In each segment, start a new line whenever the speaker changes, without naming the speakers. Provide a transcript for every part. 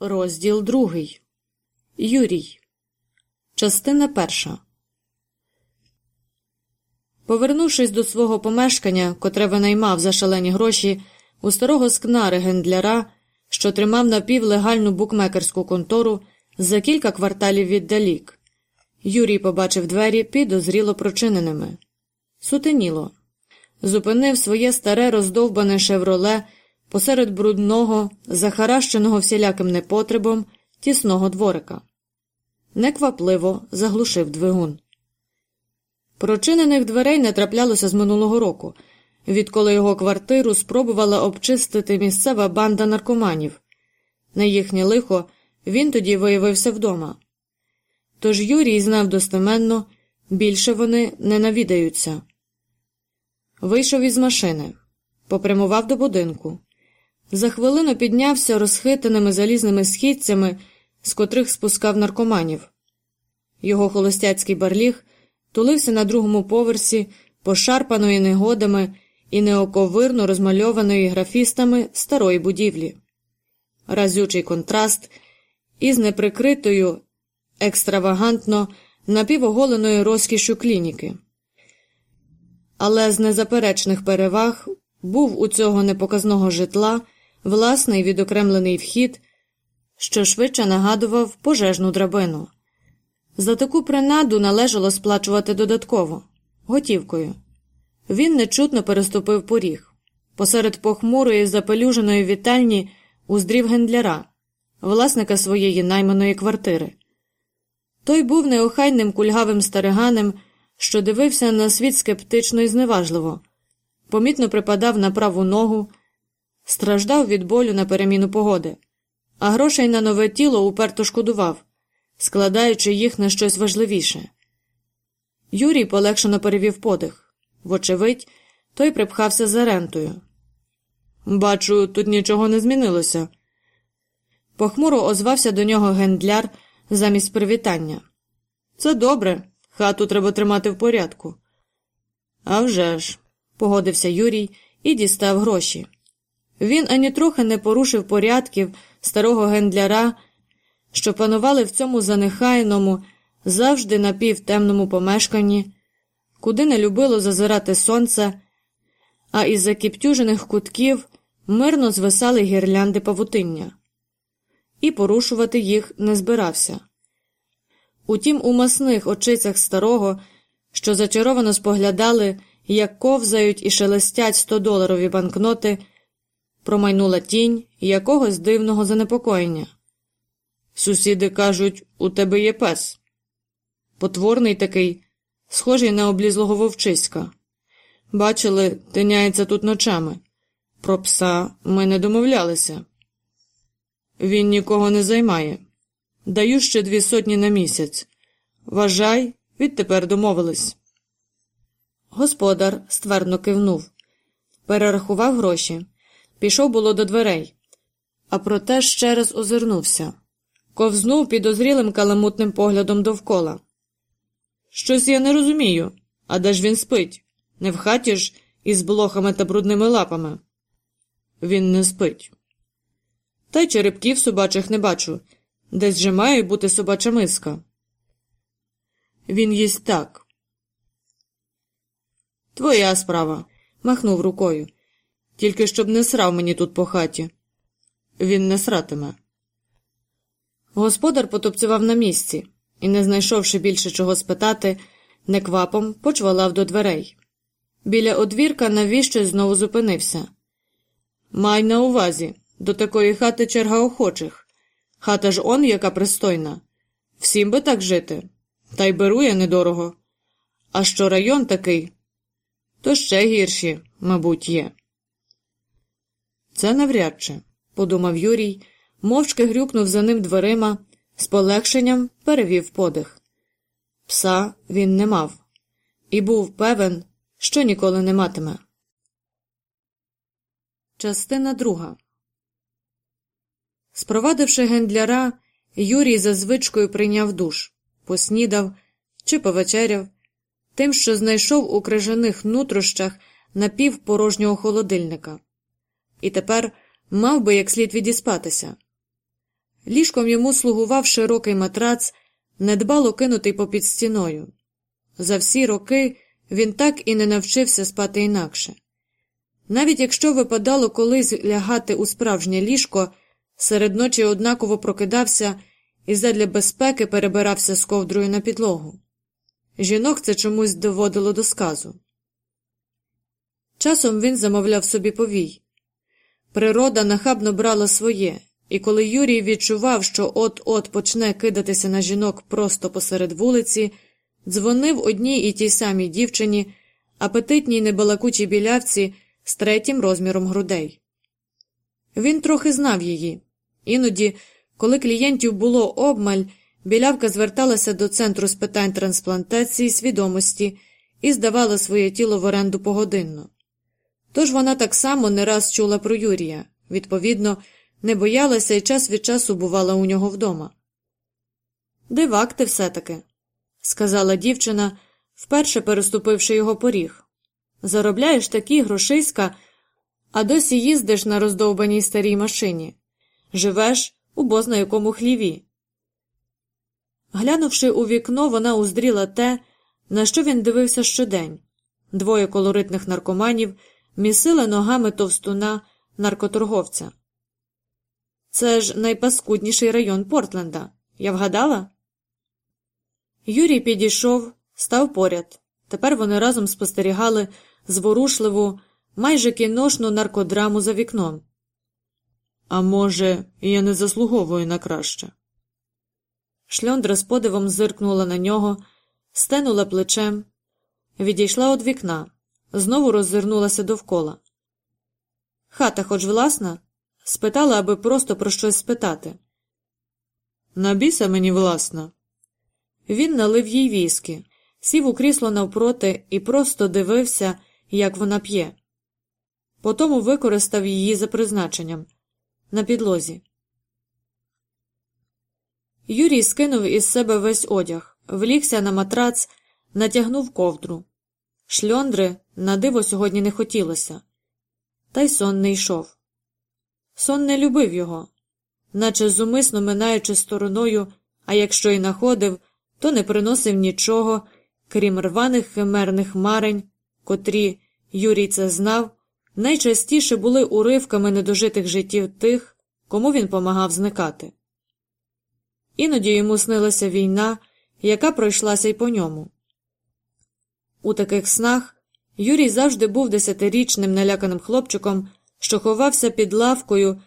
Розділ другий. Юрій. Частина перша. Повернувшись до свого помешкання, котре винаймав за шалені гроші, у старого скнари гендляра, що тримав напівлегальну букмекерську контору за кілька кварталів віддалік, Юрій побачив двері підозріло прочиненими. Сутеніло. Зупинив своє старе роздовбане шевроле посеред брудного, захаращеного всіляким непотребом тісного дворика. Неквапливо заглушив двигун. Прочинених дверей не траплялося з минулого року, відколи його квартиру спробувала обчистити місцева банда наркоманів. На їхнє лихо він тоді виявився вдома. Тож Юрій знав достеменно, більше вони не навідаються. Вийшов із машини, попрямував до будинку. За хвилину піднявся розхитаними залізними східцями, з котрих спускав наркоманів. Його холостяцький барліг тулився на другому поверсі, пошарпаної негодами і неоковирно розмальованої графістами старої будівлі. Разючий контраст із неприкритою, екстравагантно напівоголеною розкішю клініки. Але з незаперечних переваг був у цього непоказного житла власний відокремлений вхід, що швидше нагадував пожежну драбину. За таку принаду належало сплачувати додатково, готівкою. Він нечутно переступив поріг. Посеред похмурої запелюженої вітальні уздрів гендляра, власника своєї найманої квартири. Той був неохайним кульгавим стариганем, що дивився на світ скептично і зневажливо, помітно припадав на праву ногу страждав від болю на переміну погоди, а грошей на нове тіло уперто шкодував, складаючи їх на щось важливіше. Юрій полегшено перевів подих. Вочевидь, той припхався за рентою. Бачу, тут нічого не змінилося. Похмуро озвався до нього гендляр замість привітання. Це добре, хату треба тримати в порядку. «А вже ж», – погодився Юрій і дістав гроші. Він ані трохи не порушив порядків старого гендляра, що панували в цьому занехайному, завжди напівтемному помешканні, куди не любило зазирати сонце, а із закіптюжених кутків мирно звисали гірлянди павутиння, і порушувати їх не збирався. Утім, у масних очицях старого, що зачаровано споглядали, як ковзають і шелестять 100-доларові банкноти промайнула тінь якогось дивного занепокоєння. Сусіди кажуть, у тебе є пес. Потворний такий, схожий на облізлого вовчиська. Бачили, тиняється тут ночами. Про пса ми не домовлялися. Він нікого не займає. Даю ще дві сотні на місяць. Вважай, відтепер домовились. Господар ствердно кивнув, перерахував гроші. Пішов було до дверей, а проте ще раз озирнувся, ковзнув підозрілим каламутним поглядом довкола. Щось я не розумію, а де ж він спить? Не в хаті ж із блохами та брудними лапами. Він не спить. Та й черепків собачих не бачу. Десь же має бути собача миска. Він їсть так. Твоя справа, махнув рукою. Тільки щоб не срав мені тут по хаті. Він не сратиме. Господар потопцював на місці і, не знайшовши більше чого спитати, неквапом почвалав до дверей. Біля одвірка навіщо знову зупинився. Май на увазі, до такої хати черга охочих. Хата ж он яка пристойна. Всім би так жити. Та й беру я недорого. А що район такий, то ще гірші, мабуть, є. Це навряд чи, подумав Юрій, мовчки грюкнув за ним дверима, з полегшенням перевів подих. Пса він не мав, і був певен, що ніколи не матиме. Частина друга. Спровадивши гендляра, Юрій за звичкою прийняв душ, поснідав чи повечеряв, тим, що знайшов у крижаних нутрощах напівпорожнього холодильника і тепер мав би як слід відіспатися. Ліжком йому слугував широкий матрац, недбало кинутий попід стіною. За всі роки він так і не навчився спати інакше. Навіть якщо випадало колись лягати у справжнє ліжко, серед ночі однаково прокидався і задля безпеки перебирався з ковдрою на підлогу. Жінок це чомусь доводило до сказу. Часом він замовляв собі повій. Природа нахабно брала своє, і коли Юрій відчував, що от-от почне кидатися на жінок просто посеред вулиці, дзвонив одній і тій самій дівчині, апетитній небалакучій білявці з третім розміром грудей. Він трохи знав її. Іноді, коли клієнтів було обмаль, білявка зверталася до центру з питань трансплантації свідомості і здавала своє тіло в оренду погодинно. Тож вона так само не раз чула про Юрія, відповідно, не боялася і час від часу бувала у нього вдома. Дивак ти все таки, сказала дівчина, вперше переступивши його поріг. Заробляєш такі грошиська, а досі їздиш на роздовбаній старій машині, живеш у бозна якому хліві. Глянувши у вікно, вона уздріла те, на що він дивився щодень двоє колоритних наркоманів місили ногами товстуна наркоторговця. Це ж найпаскудніший район Портленда. Я вгадала? Юрій підійшов, став поряд. Тепер вони разом спостерігали зворушливу, майже кіношну наркодраму за вікном. А може, я не заслуговую на краще. Шльондра з подивом зиркнула на нього, стенула плечем, відійшла від вікна, знову роззирнулася довкола. Хата хоч власна? спитала, аби просто про щось спитати. На біса мені власна. Він налив їй віскі, сів у крісло навпроти і просто дивився, як вона п'є. Потому використав її за призначенням на підлозі. Юрій скинув із себе весь одяг, влігся на матрац, натягнув ковдру. Шльондри на диво сьогодні не хотілося, та й сон не йшов. Сон не любив його, наче зумисно минаючи стороною, а якщо й находив, то не приносив нічого, крім рваних химерних марень, котрі, Юрій це знав, найчастіше були уривками недожитих життів тих, кому він помагав зникати. Іноді йому снилася війна, яка пройшлася й по ньому. У таких снах Юрій завжди був десятирічним наляканим хлопчиком, що ховався під лавкою,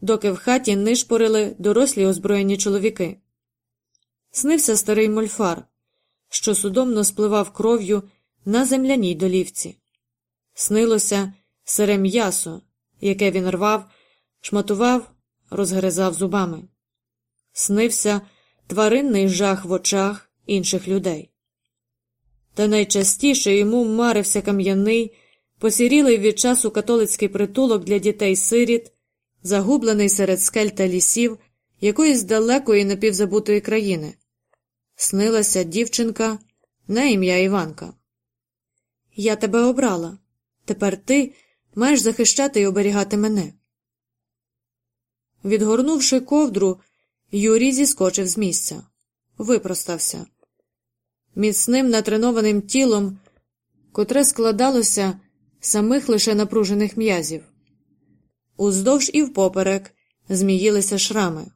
доки в хаті нишпорили дорослі озброєні чоловіки. Снився старий мольфар, що судомно спливав кров'ю на земляній долівці. Снилося сире м'ясо, яке він рвав, шматував, розгризав зубами. Снився тваринний жах в очах інших людей. Та найчастіше йому марився кам'яний, посірілий від часу католицький притулок для дітей сиріт, загублений серед скель та лісів якоїсь далекої напівзабутої країни. Снилася дівчинка на ім'я Іванка. Я тебе обрала. Тепер ти маєш захищати і оберігати мене. Відгорнувши ковдру, Юрій зіскочив з місця, випростався. Міцним натренованим тілом, котре складалося самих лише напружених м'язів. Уздовж і впоперек зміїлися шрами.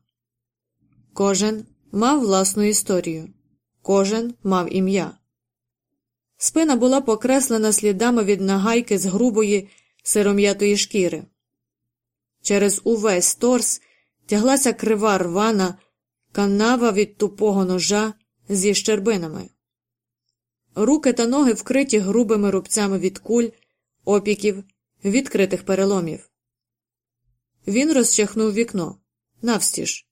Кожен мав власну історію, кожен мав ім'я. Спина була покреслена слідами від нагайки з грубої сиром'ятої шкіри. Через увесь торс тяглася крива рвана, канава від тупого ножа зі щербинами. Руки та ноги вкриті грубими рубцями від куль, опіків, відкритих переломів. Він розчахнув вікно навстіж.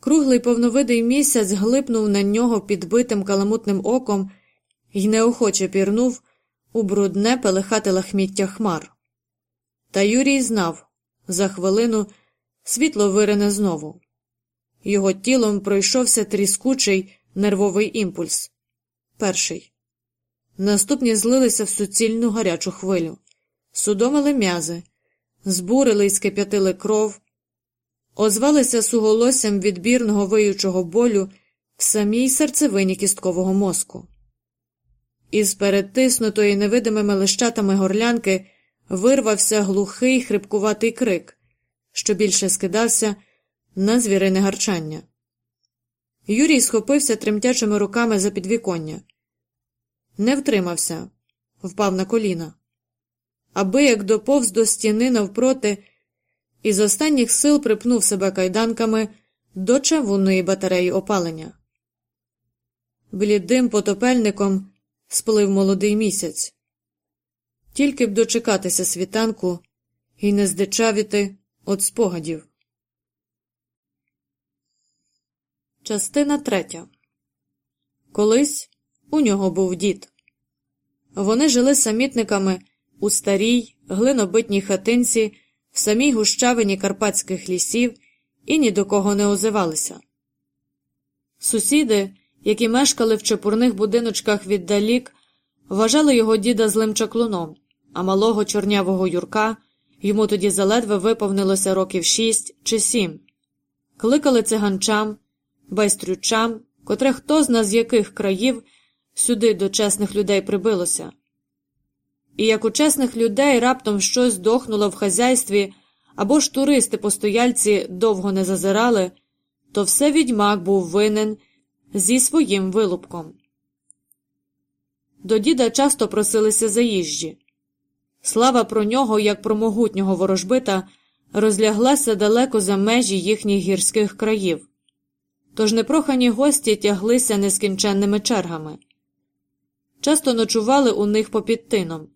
Круглий повновидий місяць глипнув на нього підбитим каламутним оком і неохоче пірнув у брудне пелехате лахміття хмар. Та Юрій знав за хвилину світло вирине знову. Його тілом пройшовся тріскучий нервовий імпульс. Перший. Наступні злилися в суцільну гарячу хвилю, судомили м'язи, збурили і скип'ятили кров. озвалися суголоссям відбірного виючого болю в самій серцевині кісткового мозку. Із передтиснутої невидимими лищатами горлянки вирвався глухий хрипкуватий крик, що більше скидався на звірине гарчання. Юрій схопився тремтячими руками за підвіконня. Не втримався, впав на коліна. Аби як доповз до стіни навпроти, і з останніх сил припнув себе кайданками до чавунної батареї опалення. Блідим потопельником сплив молодий місяць. Тільки б дочекатися світанку і не здичавіти від спогадів. Частина третя. Колись у нього був дід. Вони жили самітниками у старій, глинобитній хатинці в самій гущавині карпатських лісів і ні до кого не озивалися. Сусіди, які мешкали в чепурних будиночках віддалік, вважали його діда злим чаклуном, а малого чорнявого Юрка йому тоді заледве виповнилося років шість чи сім. Кликали циганчам, байстрючам, котре хто з яких країв сюди до чесних людей прибилося. І як у чесних людей раптом щось дохнуло в хазяйстві, або ж туристи постояльці довго не зазирали, то все відьмак був винен зі своїм вилупком. До діда часто просилися заїжджі. Слава про нього, як про могутнього ворожбита, розляглася далеко за межі їхніх гірських країв, тож непрохані гості тяглися нескінченними чергами. Часто ночували у них попід тином.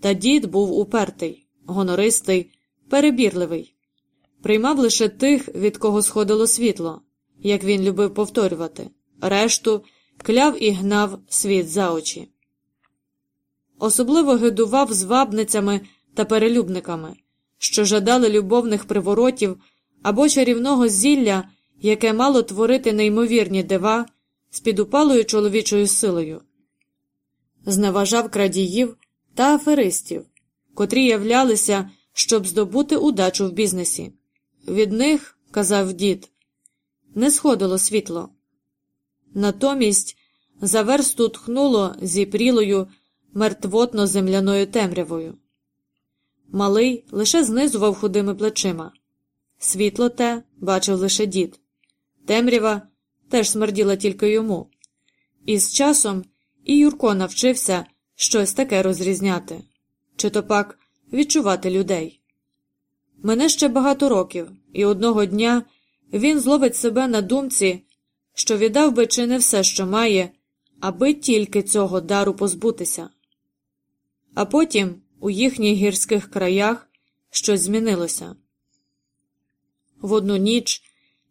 Та дід був упертий, гонористий, перебірливий, приймав лише тих, від кого сходило світло, як він любив повторювати, решту кляв і гнав світ за очі. Особливо гидував звабницями та перелюбниками, що жадали любовних приворотів або чарівного зілля, яке мало творити неймовірні дива з підупалою чоловічою силою. Зневажав крадіїв та аферистів, котрі являлися, щоб здобути удачу в бізнесі. Від них, казав дід, не сходило світло. Натомість за версту тхнуло зіпрілою мертвотно земляною темрявою. Малий лише знизував худими плечима. Світло те бачив лише дід. Темрява теж смерділа тільки йому. І з часом і Юрко навчився щось таке розрізняти, чи то пак відчувати людей. Мене ще багато років, і одного дня він зловить себе на думці, що віддав би чи не все, що має, аби тільки цього дару позбутися. А потім у їхніх гірських краях щось змінилося. В одну ніч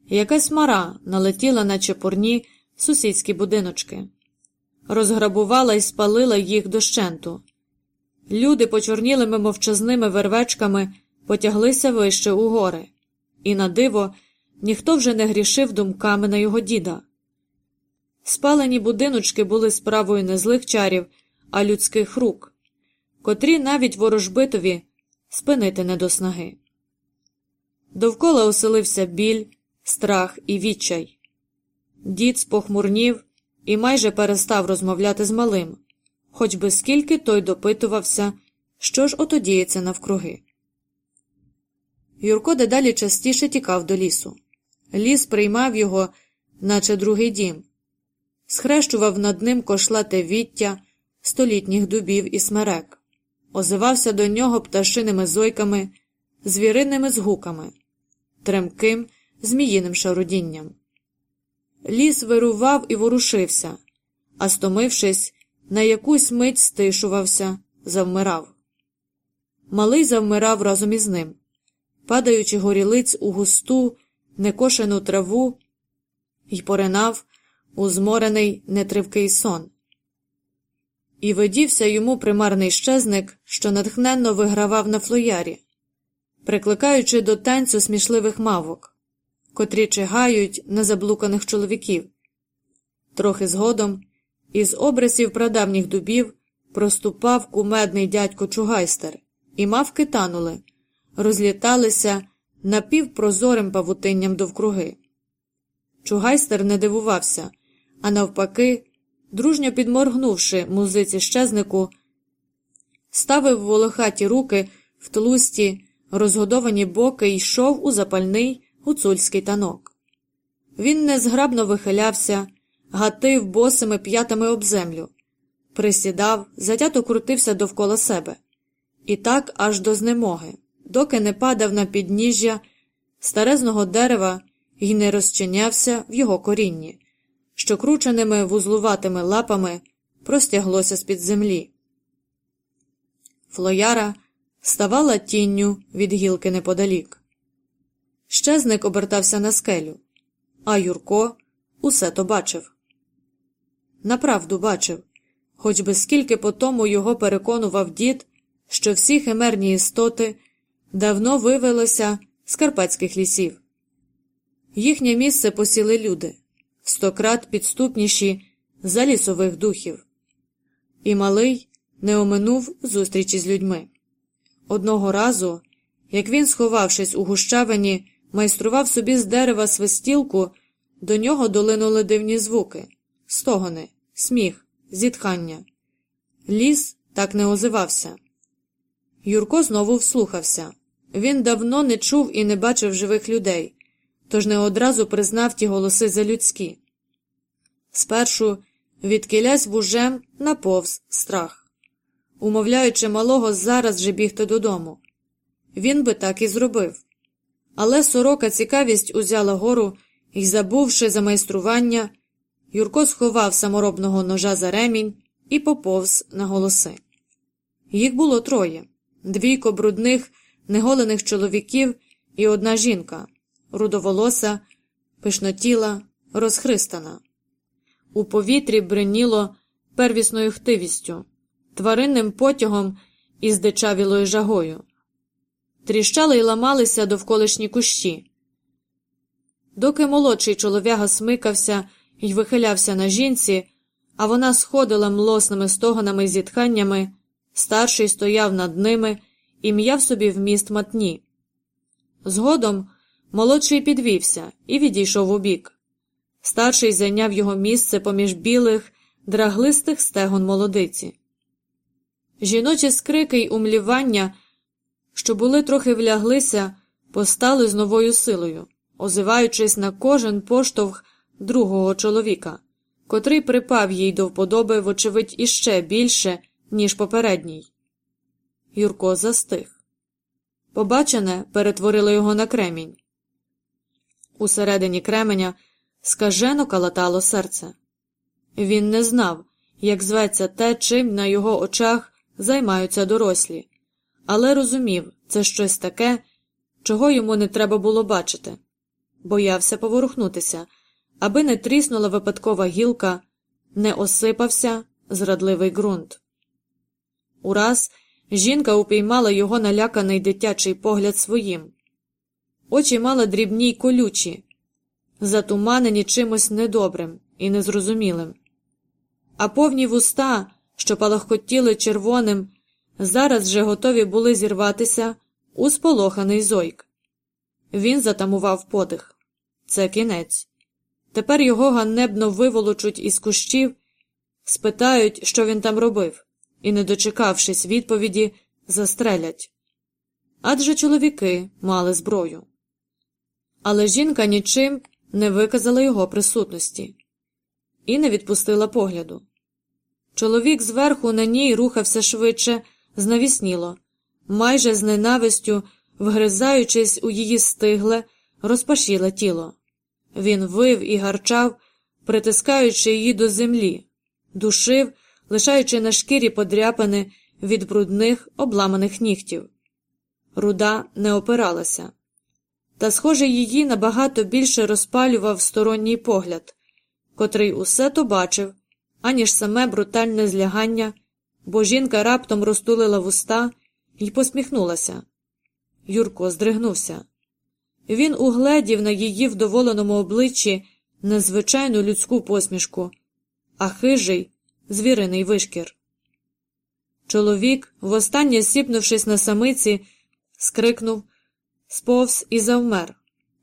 якась мара налетіла на чепурні сусідські будиночки розграбувала і спалила їх дощенту. Люди почорнілими мовчазними вервечками потяглися вище у гори, і, на диво, ніхто вже не грішив думками на його діда. Спалені будиночки були справою не злих чарів, а людських рук, котрі навіть ворожбитові спинити не до снаги. Довкола оселився біль, страх і відчай. Дід спохмурнів і майже перестав розмовляти з малим, хоч би скільки той допитувався, що ж ото діється навкруги. Юрко дедалі частіше тікав до лісу. Ліс приймав його, наче другий дім, схрещував над ним кошлате віття столітніх дубів і смерек, озивався до нього пташиними зойками, звіринними згуками, тремким зміїним шарудінням. Ліс вирував і ворушився, а стомившись, на якусь мить стишувався, завмирав. Малий завмирав разом із ним, падаючи горілиць у густу, некошену траву, й поринав у зморений нетривкий сон. І видівся йому примарний щезник, що натхненно вигравав на флоярі, прикликаючи до танцю смішливих мавок котрі чигають на заблуканих чоловіків. Трохи згодом із обрисів прадавніх дубів проступав кумедний дядько Чугайстер, і мавки танули, розліталися напівпрозорим павутинням довкруги. Чугайстер не дивувався, а навпаки, дружньо підморгнувши музиці щезнику, ставив волохаті руки в тлусті, розгодовані боки і йшов у запальний гуцульський танок. Він незграбно вихилявся, гатив босими п'ятами об землю, присідав, затято крутився довкола себе, і так аж до знемоги, доки не падав на підніжжя старезного дерева і не розчинявся в його корінні, що крученими вузлуватими лапами простяглося з під землі. Флояра ставала тінню від гілки неподалік. Щезник обертався на скелю, а Юрко усе то бачив. Направду бачив, хоч би скільки по тому його переконував дід, що всі химерні істоти давно вивелося з карпатських лісів. Їхнє місце посіли люди, стократ підступніші за лісових духів. І малий не оминув зустрічі з людьми. Одного разу, як він, сховавшись у гущавині, майстрував собі з дерева свистілку, до нього долинули дивні звуки, стогони, сміх, зітхання. Ліс так не озивався. Юрко знову вслухався. Він давно не чув і не бачив живих людей, тож не одразу признав ті голоси за людські. Спершу відкилясь вужем наповз страх, умовляючи малого зараз же бігти додому. Він би так і зробив. Але сорока цікавість узяла гору і, забувши за майстрування, Юрко сховав саморобного ножа за ремінь і поповз на голоси. Їх було троє двійко брудних, неголених чоловіків і одна жінка, рудоволоса, пишнотіла, розхристана. У повітрі бриніло первісною хтивістю, тваринним потягом і здичавілою жагою. Тріщали й ламалися довколишні кущі. Доки молодший чолов'яга смикався і вихилявся на жінці, а вона сходила млосними стогонами і зітханнями, старший стояв над ними і м'яв собі вміст матні. Згодом молодший підвівся і відійшов убік. Старший зайняв його місце поміж білих, драглистих стегон молодиці. Жіночі скрики й умлівання, що були трохи вляглися, постали з новою силою, озиваючись на кожен поштовх другого чоловіка, котрий припав їй до вподоби, вочевидь, іще більше, ніж попередній. Юрко застиг. Побачене перетворило його на кремінь. Усередині кременя скажено калатало серце. Він не знав, як зветься те, чим на його очах займаються дорослі, але розумів, це щось таке, чого йому не треба було бачити, боявся поворухнутися, аби не тріснула випадкова гілка, не осипався зрадливий ґрунт. Ураз жінка упіймала його наляканий дитячий погляд своїм. Очі мала дрібні й колючі, затуманені чимось недобрим і незрозумілим, а повні вуста, що палахкотіли червоним, зараз же готові були зірватися у сполоханий зойк. Він затамував подих. Це кінець. Тепер його ганебно виволочуть із кущів, спитають, що він там робив, і, не дочекавшись відповіді, застрелять. Адже чоловіки мали зброю. Але жінка нічим не виказала його присутності і не відпустила погляду. Чоловік зверху на ній рухався швидше, знавісніло, майже з ненавистю, вгризаючись у її стигле, розпашіле тіло. Він вив і гарчав, притискаючи її до землі, душив, лишаючи на шкірі подряпини від брудних обламаних нігтів. Руда не опиралася, та, схоже, її набагато більше розпалював сторонній погляд, котрий усе то бачив, аніж саме брутальне злягання, бо жінка раптом розтулила вуста і посміхнулася. Юрко здригнувся. Він угледів на її вдоволеному обличчі незвичайну людську посмішку, а хижий звіриний вишкір. Чоловік, востаннє сіпнувшись на самиці, скрикнув, сповз і завмер.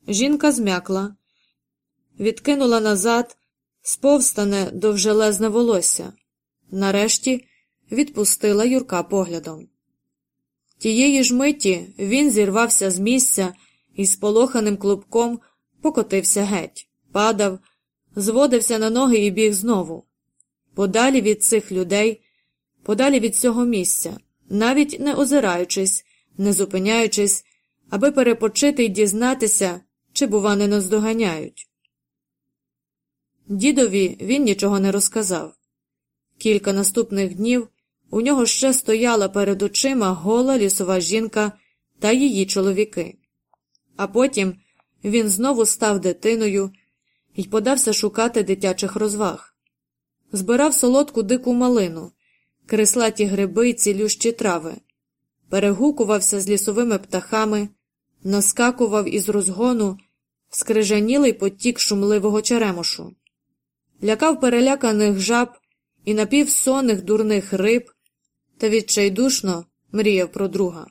Жінка змякла, відкинула назад сповстане довжелезне волосся. Нарешті відпустила Юрка поглядом. Тієї ж миті він зірвався з місця і з полоханим клубком покотився геть, падав, зводився на ноги і біг знову. Подалі від цих людей, подалі від цього місця, навіть не озираючись, не зупиняючись, аби перепочити й дізнатися, чи, бува, не наздоганяють. Дідові він нічого не розказав. Кілька наступних днів у нього ще стояла перед очима гола лісова жінка та її чоловіки. А потім він знову став дитиною і подався шукати дитячих розваг. Збирав солодку дику малину, креслаті гриби й цілющі трави, перегукувався з лісовими птахами, наскакував із розгону скрижанілий потік шумливого черемошу, лякав переляканих жаб і напівсонних дурних риб та відчайдушно мріяв про друга,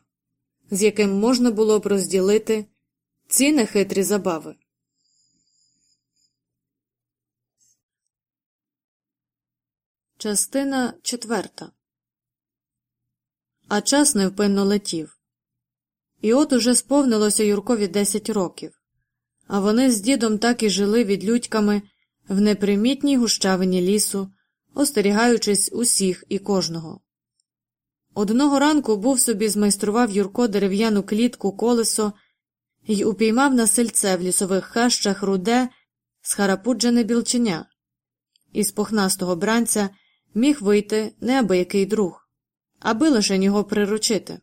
з яким можна було б розділити ці нехитрі забави. Частина четверта. А час невпинно летів. І от уже сповнилося Юркові десять років, а вони з дідом так і жили відлюдьками в непримітній гущавині лісу, остерігаючись усіх і кожного. Одного ранку був собі змайстрував Юрко дерев'яну клітку колесо й упіймав на сельце в лісових хащах руде схарапуджене білченя. Із похнастого бранця міг вийти неабиякий друг, аби лише його приручити.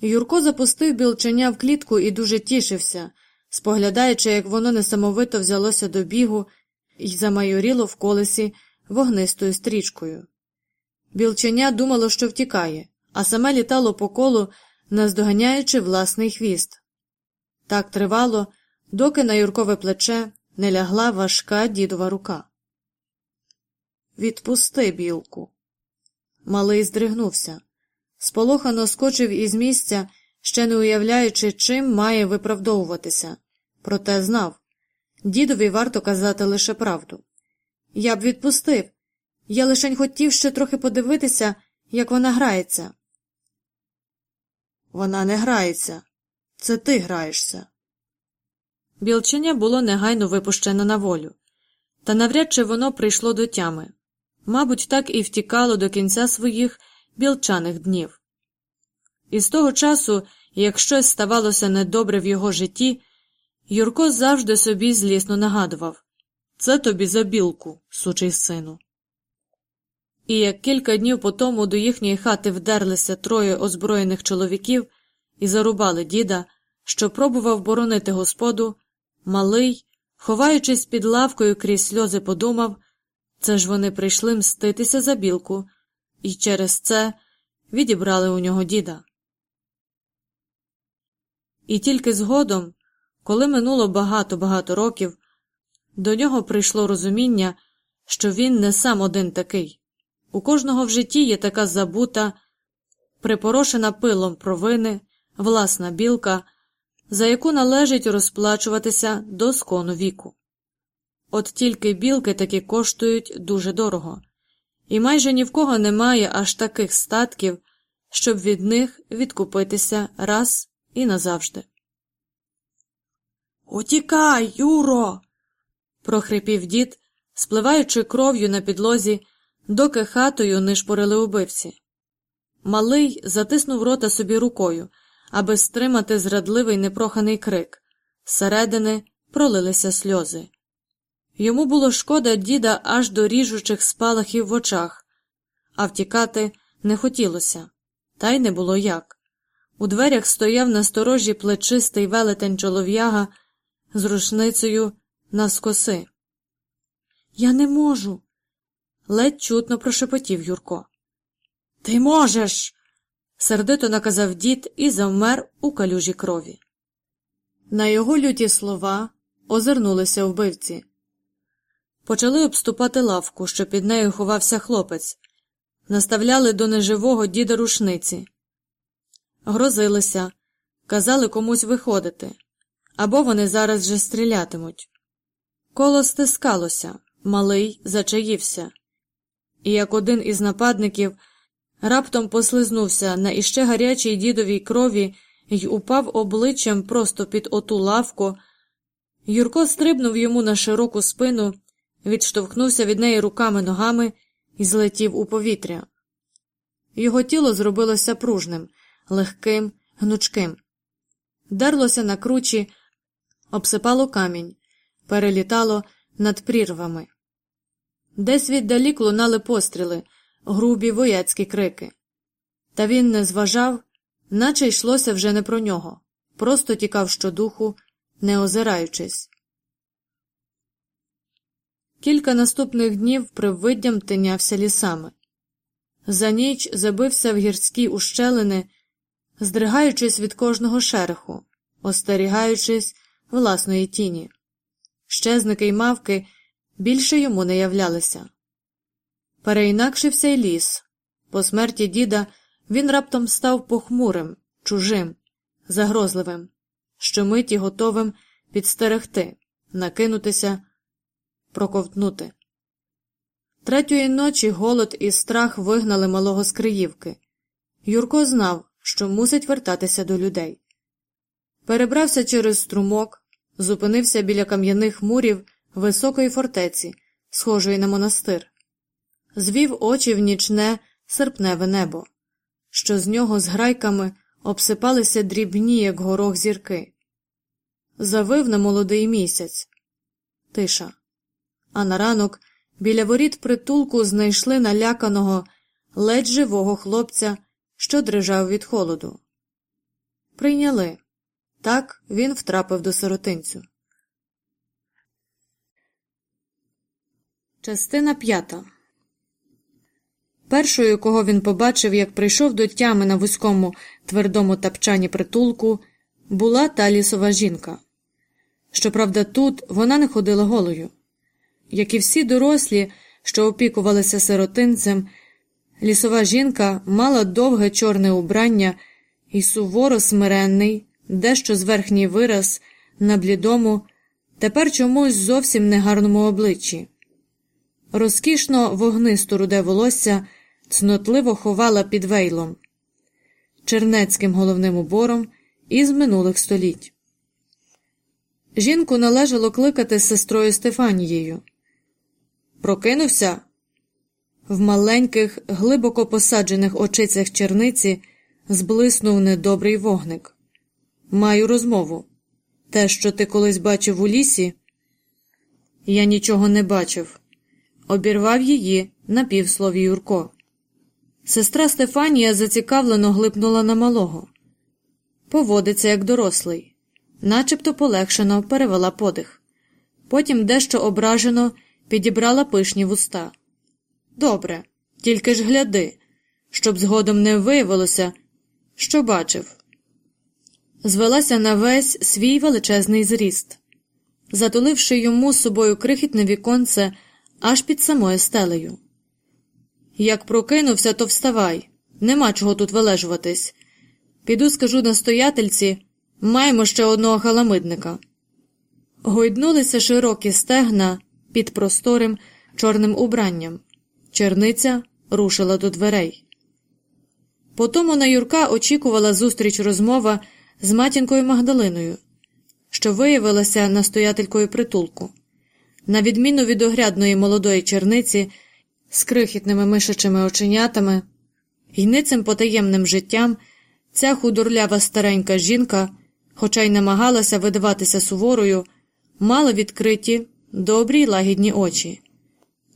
Юрко запустив білченя в клітку і дуже тішився, споглядаючи, як воно несамовито взялося до бігу і замайоріло в колесі вогнистою стрічкою. Білченя думало, що втікає, а саме літало по колу, наздоганяючи власний хвіст. Так тривало, доки на Юркове плече не лягла важка дідова рука. Відпусти, білку. Малий здригнувся. Сполохано скочив із місця, ще не уявляючи, чим має виправдовуватися. Проте знав дідові варто казати лише правду. Я б відпустив. Я лишень хотів ще трохи подивитися, як вона грається. Вона не грається. Це ти граєшся. Білченя було негайно випущено на волю, та навряд чи воно прийшло до тями. Мабуть, так і втікало до кінця своїх білчаних днів. І з того часу, як щось ставалося недобре в його житті, Юрко завжди собі злісно нагадував це тобі за білку, сучий сину. І як кілька днів по тому до їхньої хати вдерлися троє озброєних чоловіків і зарубали діда, що пробував боронити господу, малий, ховаючись під лавкою крізь сльози, подумав це ж вони прийшли мститися за білку, і через це відібрали у нього діда. І тільки згодом, коли минуло багато-багато років, до нього прийшло розуміння, що він не сам один такий. У кожного в житті є така забута, припорошена пилом провини, власна білка, за яку належить розплачуватися до скону віку. От тільки білки таки коштують дуже дорого, і майже ні в кого немає аж таких статків, щоб від них відкупитися раз і назавжди. Утікай, Юро. прохрипів дід, спливаючи кров'ю на підлозі, доки хатою не шпорили убивці. Малий затиснув рота собі рукою, аби стримати зрадливий непроханий крик. Зсередини пролилися сльози. Йому було шкода діда аж до ріжучих спалахів в очах, а втікати не хотілося, та й не було як. У дверях стояв насторожі плечистий велетень чолов'яга з рушницею навскоси. Я не можу. Ледь чутно прошепотів Юрко. Ти можеш. сердито наказав дід і завмер у калюжі крові. На його люті слова озирнулися вбивці. Почали обступати лавку, що під нею ховався хлопець, наставляли до неживого діда рушниці, грозилися, казали комусь виходити, або вони зараз же стрілятимуть. Коло стискалося, малий зачаївся, і як один із нападників раптом послизнувся на іще гарячій дідовій крові й упав обличчям просто під оту лавку, Юрко стрибнув йому на широку спину, відштовхнувся від неї руками ногами і злетів у повітря. Його тіло зробилося пружним, легким, гнучким, дерлося на кручі, обсипало камінь, перелітало над прірвами. Десь віддалік лунали постріли, грубі вояцькі крики. Та він не зважав, наче йшлося вже не про нього, просто тікав щодуху, не озираючись. Кілька наступних днів привиддям тинявся лісами. За ніч забився в гірські ущелини, здригаючись від кожного шереху, остерігаючись власної тіні. Щезники й мавки більше йому не являлися. Переінакшився й ліс. По смерті діда він раптом став похмурим, чужим, загрозливим, щомиті готовим підстерегти, накинутися, проковтнути. Третьої ночі голод і страх вигнали малого з Криївки. Юрко знав, що мусить вертатися до людей. Перебрався через струмок, зупинився біля кам'яних мурів високої фортеці, схожої на монастир, звів очі в нічне серпневе небо, що з нього з грайками обсипалися дрібні, як горох зірки. Завив на молодий місяць. Тиша. А на ранок біля воріт притулку знайшли наляканого, ледь живого хлопця, що дрижав від холоду. Прийняли. Так він втрапив до сиротинцю. Частина п'ята. Першою, кого він побачив, як прийшов до тями на вузькому твердому тапчані притулку, була та лісова жінка. Щоправда, тут вона не ходила голою. Як і всі дорослі, що опікувалися сиротинцем, лісова жінка мала довге чорне убрання і суворо смиренний, дещо зверхній вираз на блідому, тепер чомусь зовсім негарному обличчі. Розкішно вогнисту руде волосся цнотливо ховала під вейлом, чернецьким головним убором із минулих століть. Жінку належало кликати сестрою Стефанією. Прокинувся в маленьких, глибоко посаджених очицях черниці зблиснув недобрий вогник. Маю розмову. Те, що ти колись бачив у лісі, я нічого не бачив. Обірвав її на півслові Юрко. Сестра Стефанія зацікавлено глипнула на малого. Поводиться як дорослий, начебто полегшено перевела подих. Потім дещо ображено підібрала пишні вуста. Добре, тільки ж гляди, щоб згодом не виявилося, що бачив. Звелася на весь свій величезний зріст, затуливши йому з собою крихітне віконце аж під самою стелею. Як прокинувся, то вставай, нема чого тут вилежуватись. Піду скажу настоятельці маємо ще одного халамидника. Гойднулися широкі стегна під просторим чорним убранням. Черниця рушила до дверей. Потому на Юрка очікувала зустріч розмова з матінкою Магдалиною, що виявилася настоятелькою притулку. На відміну від оглядної молодої черниці з крихітними мишачими оченятами і ницим потаємним життям, ця худорлява старенька жінка, хоча й намагалася видаватися суворою, мала відкриті добрі й лагідні очі,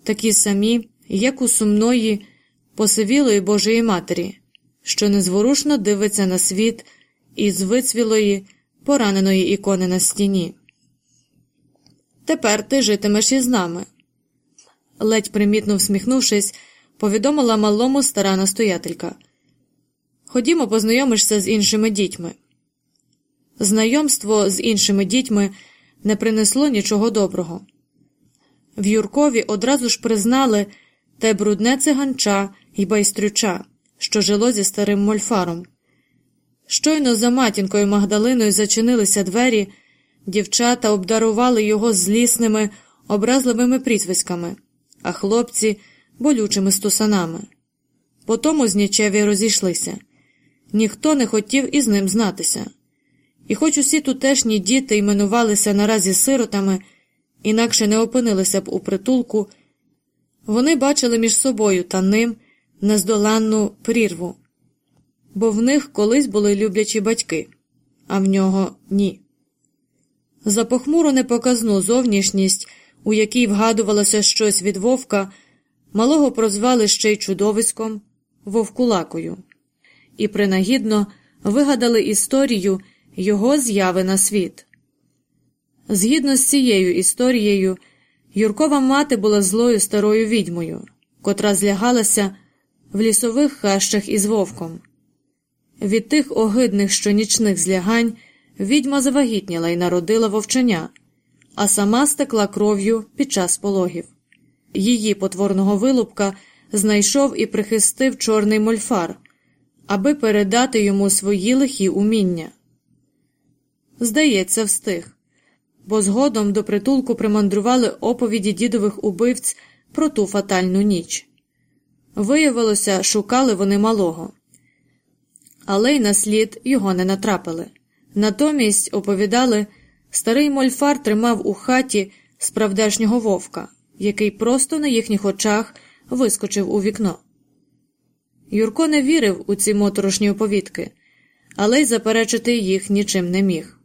такі самі, як у сумної, посивілої Божої Матері, що незворушно дивиться на світ із вицвілої, пораненої ікони на стіні. Тепер ти житимеш із нами. ледь примітно всміхнувшись, повідомила малому стара настоятелька. Ходімо, познайомишся з іншими дітьми. Знайомство з іншими дітьми не принесло нічого доброго. В Юркові одразу ж признали те брудне циганча і байстрюча, що жило зі старим мольфаром, Щойно за матінкою Магдалиною зачинилися двері, дівчата обдарували його злісними, образливими прізвиськами, а хлопці болючими стусанами. Потому знічеві розійшлися. Ніхто не хотів із ним знатися. І хоч усі тутешні діти іменувалися наразі сиротами, інакше не опинилися б у притулку, вони бачили між собою та ним нездоланну прірву, бо в них колись були люблячі батьки, а в нього ні. За похмуру непоказну зовнішність, у якій вгадувалося щось від вовка, малого прозвали ще й чудовиськом вовкулакою, і принагідно вигадали історію його зяви на світ. Згідно з цією історією, Юркова мати була злою старою відьмою, котра злягалася в лісових хащах із вовком. Від тих огидних щонічних злягань відьма завагітніла і народила вовчання, а сама стекла кров'ю під час пологів. Її потворного вилупка знайшов і прихистив чорний мольфар, аби передати йому свої лихі уміння. Здається, встиг, бо згодом до притулку примандрували оповіді дідових убивць про ту фатальну ніч. Виявилося, шукали вони малого, але й на слід його не натрапили. Натомість оповідали, старий мольфар тримав у хаті справдешнього вовка, який просто на їхніх очах вискочив у вікно. Юрко не вірив у ці моторошні оповідки, але й заперечити їх нічим не міг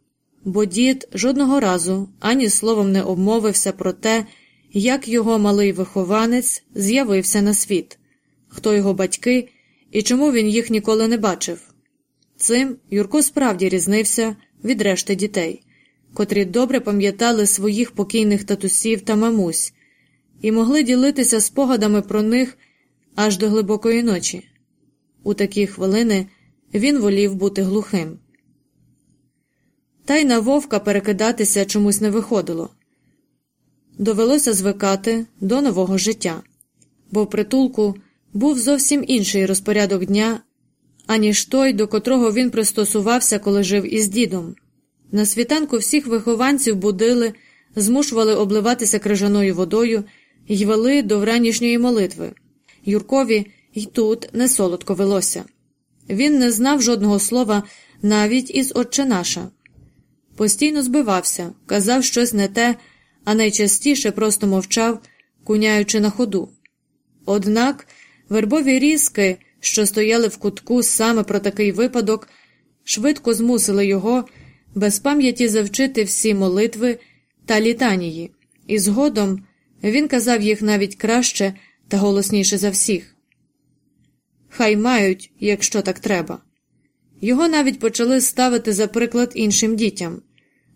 бо дід жодного разу ані словом не обмовився про те, як його малий вихованець з'явився на світ, хто його батьки і чому він їх ніколи не бачив. Цим Юрко справді різнився від решти дітей, котрі добре пам'ятали своїх покійних татусів та мамусь, і могли ділитися спогадами про них аж до глибокої ночі. У такі хвилини він волів бути глухим. Та й на вовка перекидатися чомусь не виходило. Довелося звикати до нового життя, бо в притулку був зовсім інший розпорядок дня, аніж той, до котрого він пристосувався, коли жив із дідом. На світанку всіх вихованців будили, змушували обливатися крижаною водою й вели до вранішньої молитви. Юркові й тут не солодко велося. Він не знав жодного слова навіть із Отче наша постійно збивався, казав щось не те, а найчастіше просто мовчав, куняючи на ходу. Однак вербові різки, що стояли в кутку саме про такий випадок, швидко змусили його без пам'яті завчити всі молитви та літанії, і згодом він казав їх навіть краще та голосніше за всіх. Хай мають, якщо так треба. Його навіть почали ставити за приклад іншим дітям.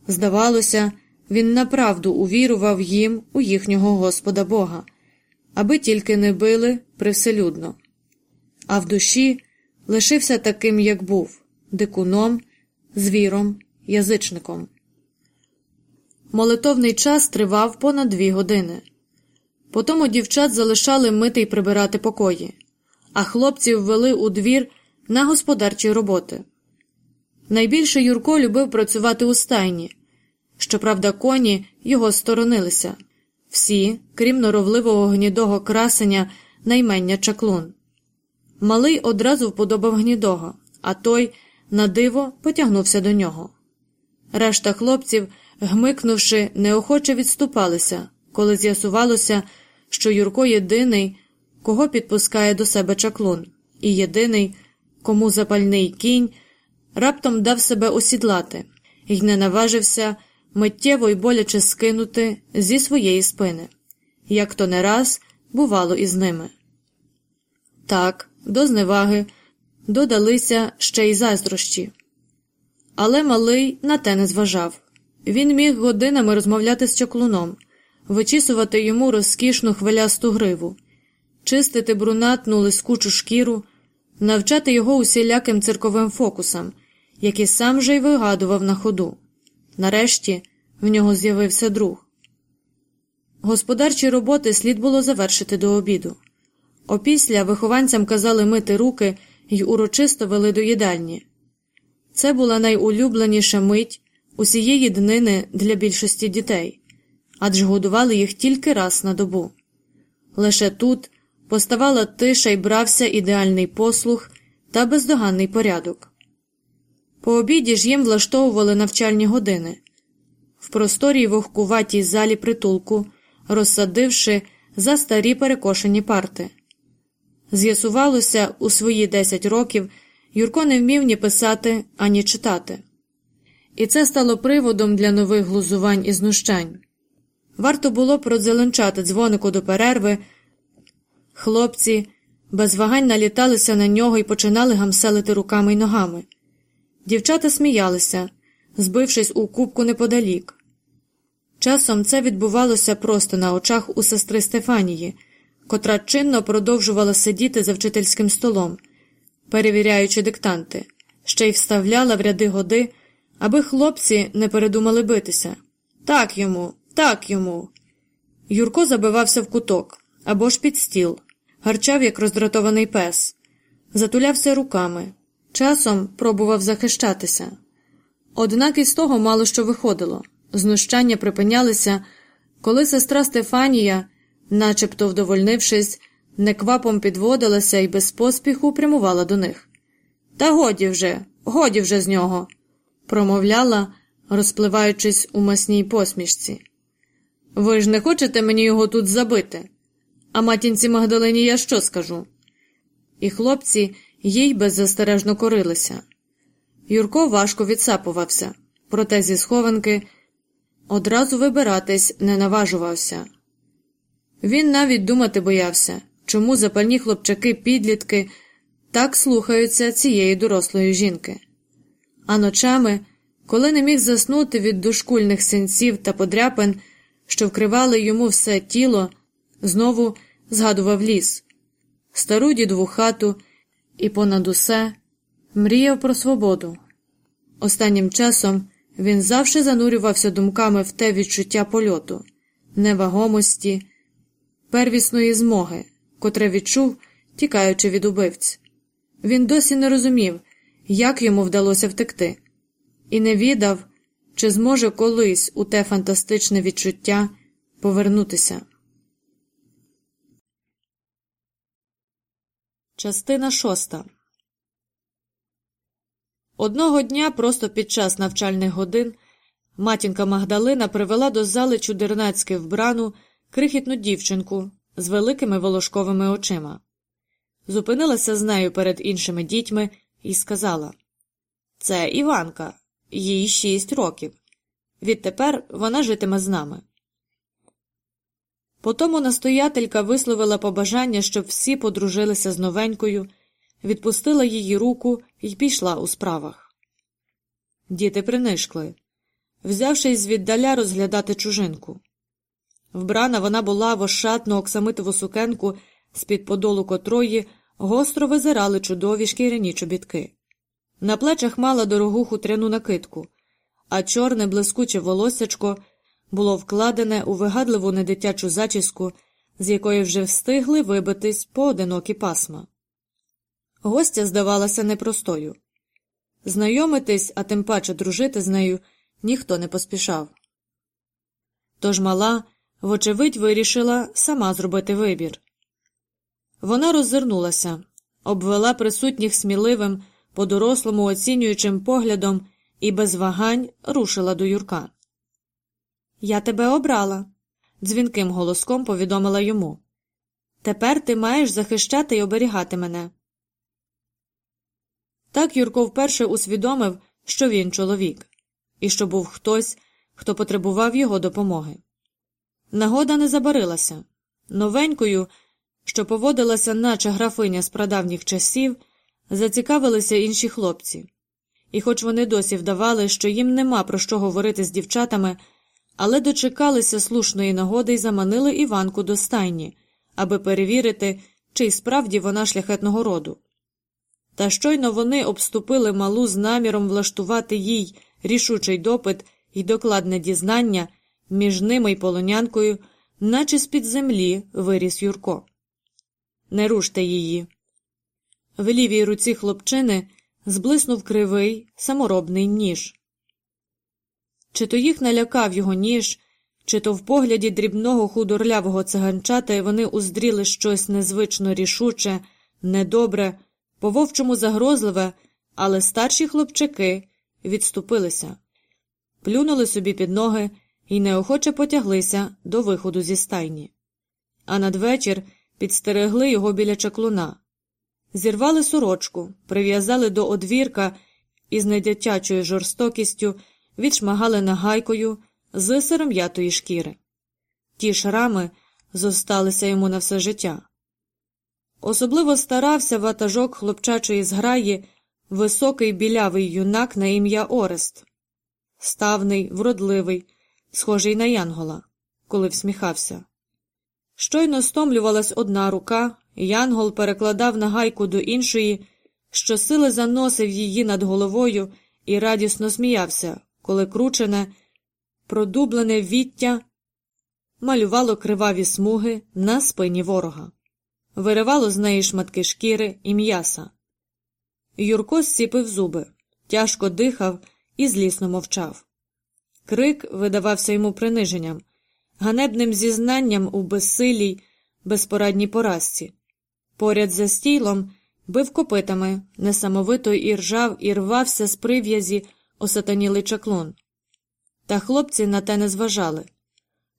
Здавалося, він направду увірував їм у їхнього Господа Бога, аби тільки не били привселюдно. А в душі лишився таким, як був дикуном, звіром, язичником. Молитовний час тривав понад дві години. Потому дівчат залишали мити й прибирати покої, а хлопців ввели у двір на господарчі роботи. Найбільше Юрко любив працювати у стайні. Щоправда, коні його сторонилися всі, крім норовливого гнідого красення, наймення чаклун. Малий одразу вподобав гнідого, а той, на диво, потягнувся до нього. Решта хлопців, гмикнувши, неохоче відступалися, коли з'ясувалося, що Юрко єдиний, кого підпускає до себе чаклун, і єдиний, кому запальний кінь раптом дав себе осідлати і не наважився миттєво й боляче скинути зі своєї спини, як то не раз бувало із ними. Так, до зневаги додалися ще й заздрощі. Але малий на те не зважав він міг годинами розмовляти з чоклуном, вичісувати йому розкішну хвилясту гриву, чистити брунатну лискучу шкіру, навчати його усіляким цирковим фокусам, які сам же й вигадував на ходу. Нарешті в нього з'явився друг. Господарчі роботи слід було завершити до обіду. Опісля вихованцям казали мити руки й урочисто вели до їдальні. Це була найулюбленіша мить усієї днини для більшості дітей, адже годували їх тільки раз на добу. Лише тут поставала тиша і брався ідеальний послух та бездоганний порядок. По обіді ж їм влаштовували навчальні години в просторій вогкуватій залі притулку, розсадивши за старі перекошені парти. З'ясувалося, у свої 10 років Юрко не вмів ні писати, ані читати. І це стало приводом для нових глузувань і знущань. Варто було продзеленчати дзвонику до перерви. Хлопці без вагань наліталися на нього і починали гамселити руками й ногами. Дівчата сміялися, збившись у кубку неподалік. Часом це відбувалося просто на очах у сестри Стефанії, котра чинно продовжувала сидіти за вчительським столом, перевіряючи диктанти, ще й вставляла в ряди годи, аби хлопці не передумали битися. Так йому, так йому. Юрко забивався в куток або ж під стіл, гарчав, як роздратований пес, затулявся руками, часом пробував захищатися. Однак із того мало що виходило знущання припинялися, коли сестра Стефанія, начебто вдовольнившись, неквапом підводилася і без поспіху прямувала до них. Та годі вже, годі вже з нього, промовляла, розпливаючись у масній посмішці. Ви ж не хочете мені його тут забити? А матінці Магдалині я що скажу? І хлопці їй беззастережно корилися. Юрко важко відсапувався, проте зі схованки одразу вибиратись не наважувався. Він навіть думати боявся, чому запальні хлопчаки підлітки так слухаються цієї дорослої жінки. А ночами, коли не міг заснути від дошкульних синців та подряпин, що вкривали йому все тіло, знову згадував ліс, стару дідову хату і понад усе мріяв про свободу. Останнім часом він завжди занурювався думками в те відчуття польоту, невагомості, первісної змоги, котре відчув, тікаючи від убивць. Він досі не розумів, як йому вдалося втекти, і не відав, чи зможе колись у те фантастичне відчуття повернутися. Частина шоста Одного дня, просто під час навчальних годин, матінка Магдалина привела до зали чудернацьки вбрану крихітну дівчинку з великими волошковими очима. Зупинилася з нею перед іншими дітьми і сказала Це Іванка, їй шість років. Відтепер вона житиме з нами. Потому настоятелька висловила побажання, щоб всі подружилися з новенькою відпустила її руку і пішла у справах. Діти принишкли, взявшись звіддаля розглядати чужинку. Вбрана вона була в ошатну оксамитову сукенку, з під подолу котрої гостро визирали чудові шкіряні чобітки. На плечах мала дорогу хутряну накидку, а чорне блискуче волосячко було вкладене у вигадливу недитячу зачіску, з якої вже встигли вибитись поодинокі пасма. Гостя здавалася непростою. Знайомитись, а тим паче дружити з нею ніхто не поспішав. Тож мала, вочевидь, вирішила сама зробити вибір. Вона роззирнулася, обвела присутніх сміливим, по дорослому оцінюючим поглядом і без вагань рушила до Юрка. Я тебе обрала, дзвінким голоском повідомила йому. Тепер ти маєш захищати і оберігати мене. Так Юрко вперше усвідомив, що він чоловік, і що був хтось, хто потребував його допомоги. Нагода не забарилася. Новенькою, що поводилася, наче графиня з прадавніх часів, зацікавилися інші хлопці, і, хоч вони досі вдавали, що їм нема про що говорити з дівчатами, але дочекалися слушної нагоди і заманили Іванку до стайні, аби перевірити, чи й справді вона шляхетного роду. Та щойно вони обступили малу з наміром влаштувати їй рішучий допит і докладне дізнання між ними й полонянкою, наче з під землі виріс Юрко. Не руште її. В лівій руці хлопчини зблиснув кривий, саморобний ніж. Чи то їх налякав його ніж, чи то в погляді дрібного худорлявого циганчата вони уздріли щось незвично рішуче, недобре, по вовчому загрозливе, але старші хлопчаки відступилися, плюнули собі під ноги і неохоче потяглися до виходу зі стайні. А надвечір підстерегли його біля чаклуна. Зірвали сорочку, прив'язали до одвірка і з недитячою жорстокістю відшмагали нагайкою з сиром'ятої шкіри. Ті шрами зосталися йому на все життя. Особливо старався ватажок хлопчачої зграї високий білявий юнак на ім'я Орест, ставний, вродливий, схожий на Янгола, коли всміхався. Щойно стомлювалась одна рука, Янгол перекладав нагайку до іншої, щосили заносив її над головою і радісно сміявся, коли кручене, продублене віття малювало криваві смуги на спині ворога, виривало з неї шматки шкіри і м'яса. Юрко зціпив зуби, тяжко дихав і злісно мовчав. Крик видавався йому приниженням, ганебним зізнанням у безсилій, безпорадній поразці. Поряд за стілом бив копитами, несамовито і ржав і рвався з прив'язі осатанілий чаклун. Та хлопці на те не зважали,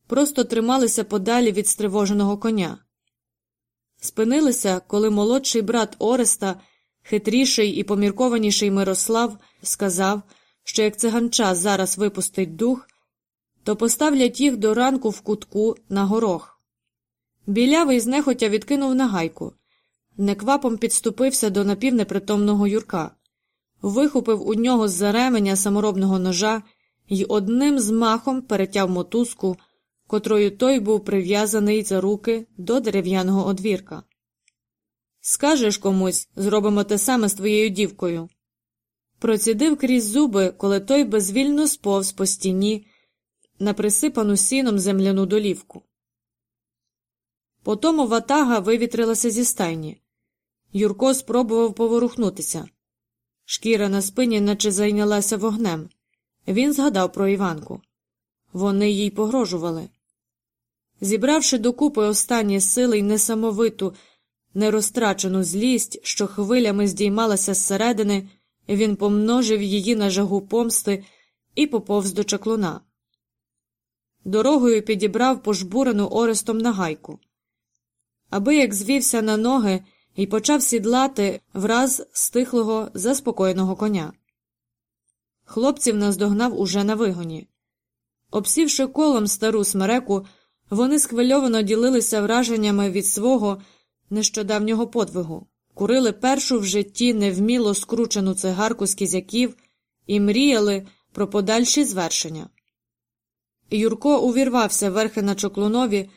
просто трималися подалі від стривоженого коня. Спинилися, коли молодший брат Ореста, хитріший і поміркованіший Мирослав, сказав, що як циганча зараз випустить дух, то поставлять їх до ранку в кутку на горох. Білявий знехотя відкинув нагайку, неквапом підступився до напівнепритомного Юрка, вихопив у нього з за ременя саморобного ножа і одним змахом перетяв мотузку, котрою той був прив'язаний за руки до дерев'яного одвірка. Скажеш комусь, зробимо те саме з твоєю дівкою. Процідив крізь зуби, коли той безвільно сповз по стіні на присипану сіном земляну долівку. Потому ватага вивітрилася зі стайні. Юрко спробував поворухнутися. Шкіра на спині наче зайнялася вогнем. Він згадав про Іванку. Вони їй погрожували. Зібравши докупи останні сили й несамовиту, нерозтрачену злість, що хвилями здіймалася зсередини, він помножив її на жагу помсти і поповз до чаклуна. Дорогою підібрав пожбурену Орестом нагайку. Аби як звівся на ноги і почав сідлати враз стихлого, заспокоєного коня. Хлопців наздогнав уже на вигоні. Обсівши колом стару смереку, вони схвильовано ділилися враженнями від свого нещодавнього подвигу, курили першу в житті невміло скручену цигарку з кізяків і мріяли про подальші звершення. Юрко увірвався верхи на чоклунові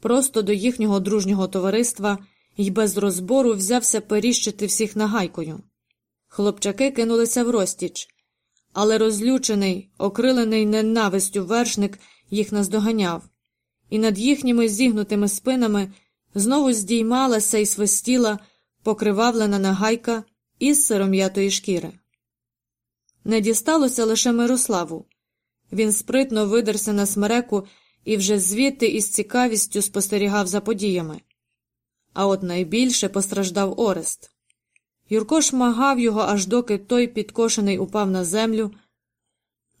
просто до їхнього дружнього товариства і без розбору взявся періщити всіх нагайкою. Хлопчаки кинулися в розтіч, але розлючений, окрилений ненавистю вершник їх наздоганяв, і над їхніми зігнутими спинами знову здіймалася і свистіла покривавлена нагайка із сиром'ятої шкіри. Не дісталося лише Мирославу. Він спритно видерся на смереку і вже звідти із цікавістю спостерігав за подіями. А от найбільше постраждав Орест. Юрко шмагав його, аж доки той підкошений упав на землю.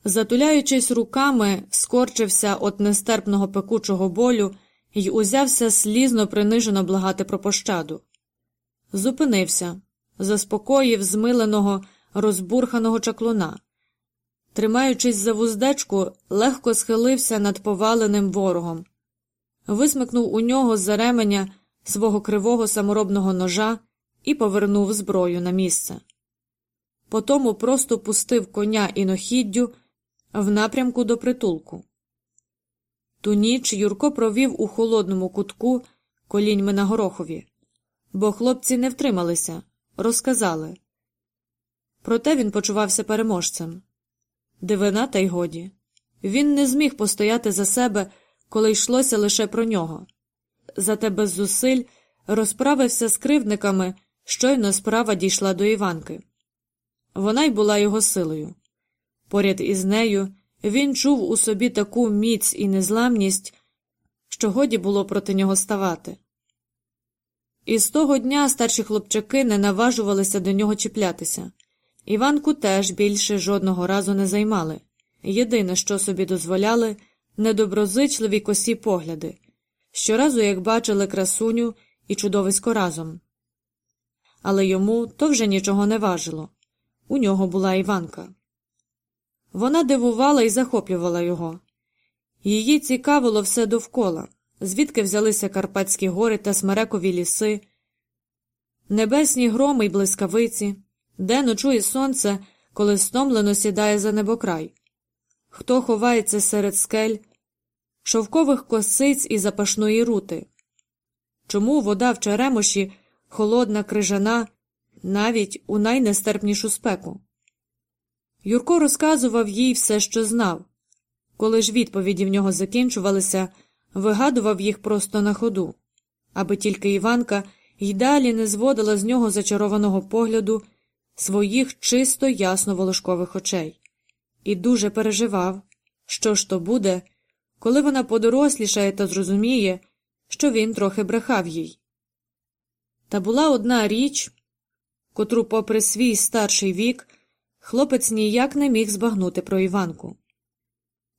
Затуляючись руками, скорчився от нестерпного пекучого болю і узявся слізно принижено благати про пощаду. Зупинився, заспокоїв змиленого, розбурханого чаклуна. Тримаючись за вуздечку, легко схилився над поваленим ворогом, висмикнув у нього з за ременя свого кривого саморобного ножа і повернув зброю на місце. Потому просто пустив коня інохіддю в напрямку до притулку. Ту ніч Юрко провів у холодному кутку коліньми на горохові, бо хлопці не втрималися, розказали. Проте він почувався переможцем. Дивина, та й годі. Він не зміг постояти за себе, коли йшлося лише про нього. Зате без зусиль розправився з кривдниками, щойно справа дійшла до Іванки. вона й була його силою. Поряд із нею він чув у собі таку міць і незламність, що годі було проти нього ставати. І з того дня старші хлопчаки не наважувалися до нього чіплятися. Іванку теж більше жодного разу не займали. Єдине, що собі дозволяли, недоброзичливі косі погляди, щоразу як бачили красуню і чудовисько разом. Але йому то вже нічого не важило у нього була Іванка. Вона дивувала і захоплювала його. Її цікавило все довкола, звідки взялися Карпатські гори та смерекові ліси, небесні громи й блискавиці, де ночує сонце, коли стомлено сідає за небокрай, хто ховається серед скель, шовкових косиць і запашної рути. Чому вода в Черемоші холодна, крижана, навіть у найнестерпнішу спеку? Юрко розказував їй все, що знав. Коли ж відповіді в нього закінчувалися, вигадував їх просто на ходу, аби тільки Іванка й далі не зводила з нього зачарованого погляду своїх чисто ясно волошкових очей, і дуже переживав, що ж то буде, коли вона подорослішає та зрозуміє, що він трохи брехав їй. Та була одна річ, котру, попри свій старший вік, хлопець ніяк не міг збагнути про Іванку.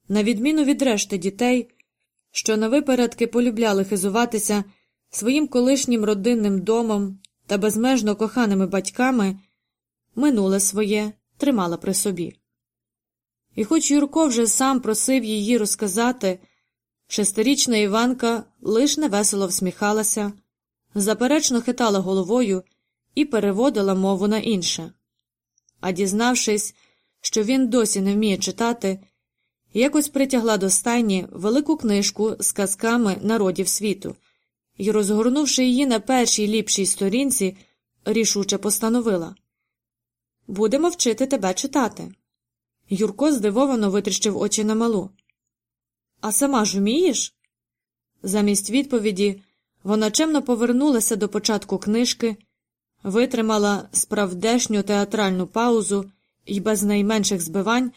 На відміну від решти дітей, що на випередки полюбляли хизуватися своїм колишнім родинним домом та безмежно коханими батьками, минуле своє тримала при собі. І хоч Юрко вже сам просив її розказати, шестирічна Іванка лиш невесело всміхалася, заперечно хитала головою і переводила мову на інше. А дізнавшись, що він досі не вміє читати, якось притягла до стайні велику книжку з казками народів світу і, розгорнувши її на першій ліпшій сторінці, рішуче постановила Будемо вчити тебе читати. Юрко здивовано витріщив очі на малу. А сама ж умієш? Замість відповіді вона чемно повернулася до початку книжки, витримала справдешню театральну паузу і без найменших збивань,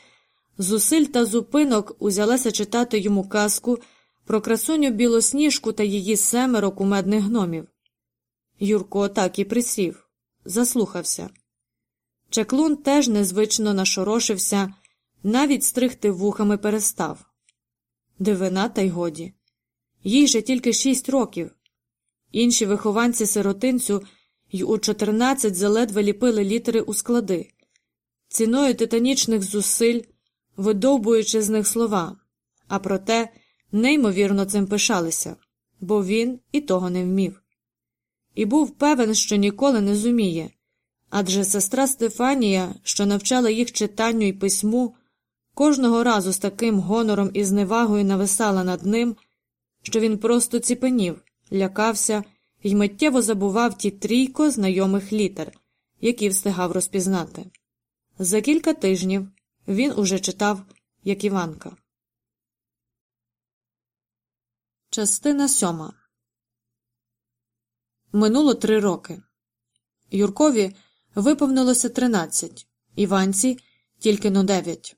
зусиль та зупинок узялася читати йому казку про красуню білосніжку та її семеро кумедних гномів. Юрко так і присів, заслухався. Чаклун теж незвично нашорошився, навіть стригти вухами перестав. Дивина, та й годі. Їй же тільки шість років. Інші вихованці сиротинцю й у чотирнадцять заледве ліпили літери у склади, ціною титанічних зусиль, видовбуючи з них слова, а проте неймовірно цим пишалися, бо він і того не вмів. І був певен, що ніколи не зуміє адже сестра Стефанія, що навчала їх читанню і письму, кожного разу з таким гонором і зневагою нависала над ним, що він просто ціпенів, лякався і миттєво забував ті трійко знайомих літер, які встигав розпізнати. За кілька тижнів він уже читав, як Іванка. Частина сьома Минуло три роки. Юркові виповнилося тринадцять, Іванці тільки но дев'ять.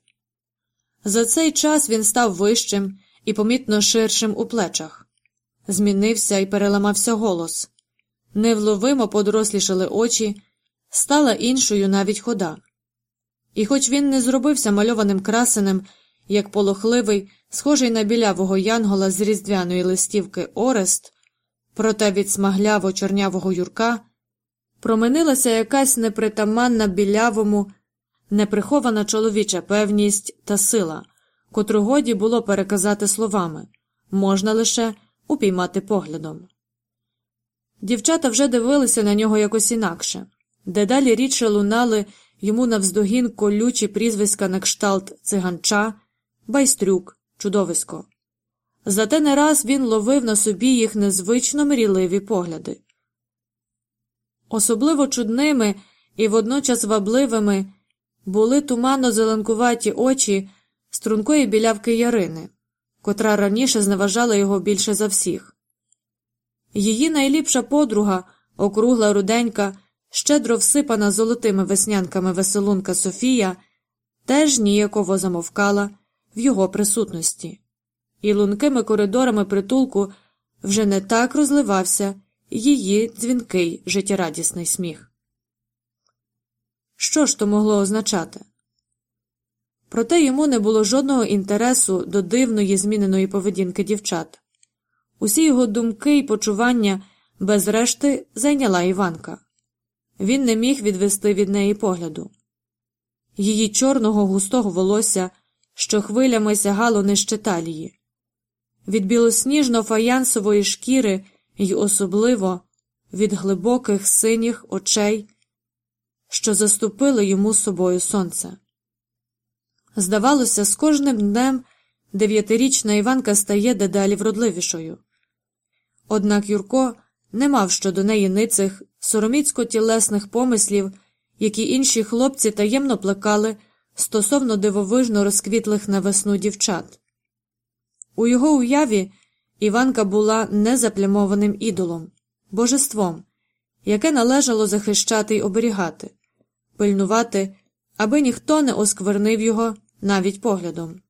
За цей час він став вищим і помітно ширшим у плечах. Змінився і переламався голос. Невловимо подорослішали очі, стала іншою навіть хода. І хоч він не зробився мальованим красенем, як полохливий, схожий на білявого янгола з різдвяної листівки Орест, проте від смагляво чорнявого юрка променилася якась непритаманна білявому, неприхована чоловіча певність та сила, котру годі було переказати словами, можна лише упіймати поглядом. Дівчата вже дивилися на нього якось інакше, дедалі рідше лунали йому навздогін колючі прізвиська на кшталт циганча, байстрюк, чудовисько. Зате не раз він ловив на собі їх незвично мрійливі погляди. Особливо чудними і водночас вабливими були туманно зеленкуваті очі стрункої білявки Ярини, котра раніше зневажала його більше за всіх. Її найліпша подруга, округла руденька, щедро всипана золотими веснянками веселунка Софія, теж ніяково замовкала в його присутності, і лункими коридорами притулку вже не так розливався її дзвінкий життєрадісний сміх. Що ж то могло означати? Проте йому не було жодного інтересу до дивної зміненої поведінки дівчат. Усі його думки і почування без решти зайняла Іванка. Він не міг відвести від неї погляду. Її чорного густого волосся, що хвилями сягало нижче талії, від білосніжно фаянсової шкіри й особливо від глибоких синіх очей, що заступили йому собою сонце. Здавалося, з кожним днем дев'ятирічна Іванка стає дедалі вродливішою. Однак Юрко не мав щодо неї ницих сороміцько тілесних помислів, які інші хлопці таємно плекали стосовно дивовижно розквітлих на весну дівчат. У його уяві Іванка була незаплямованим ідолом, божеством, яке належало захищати й оберігати, пильнувати, аби ніхто не осквернив його навіть поглядом.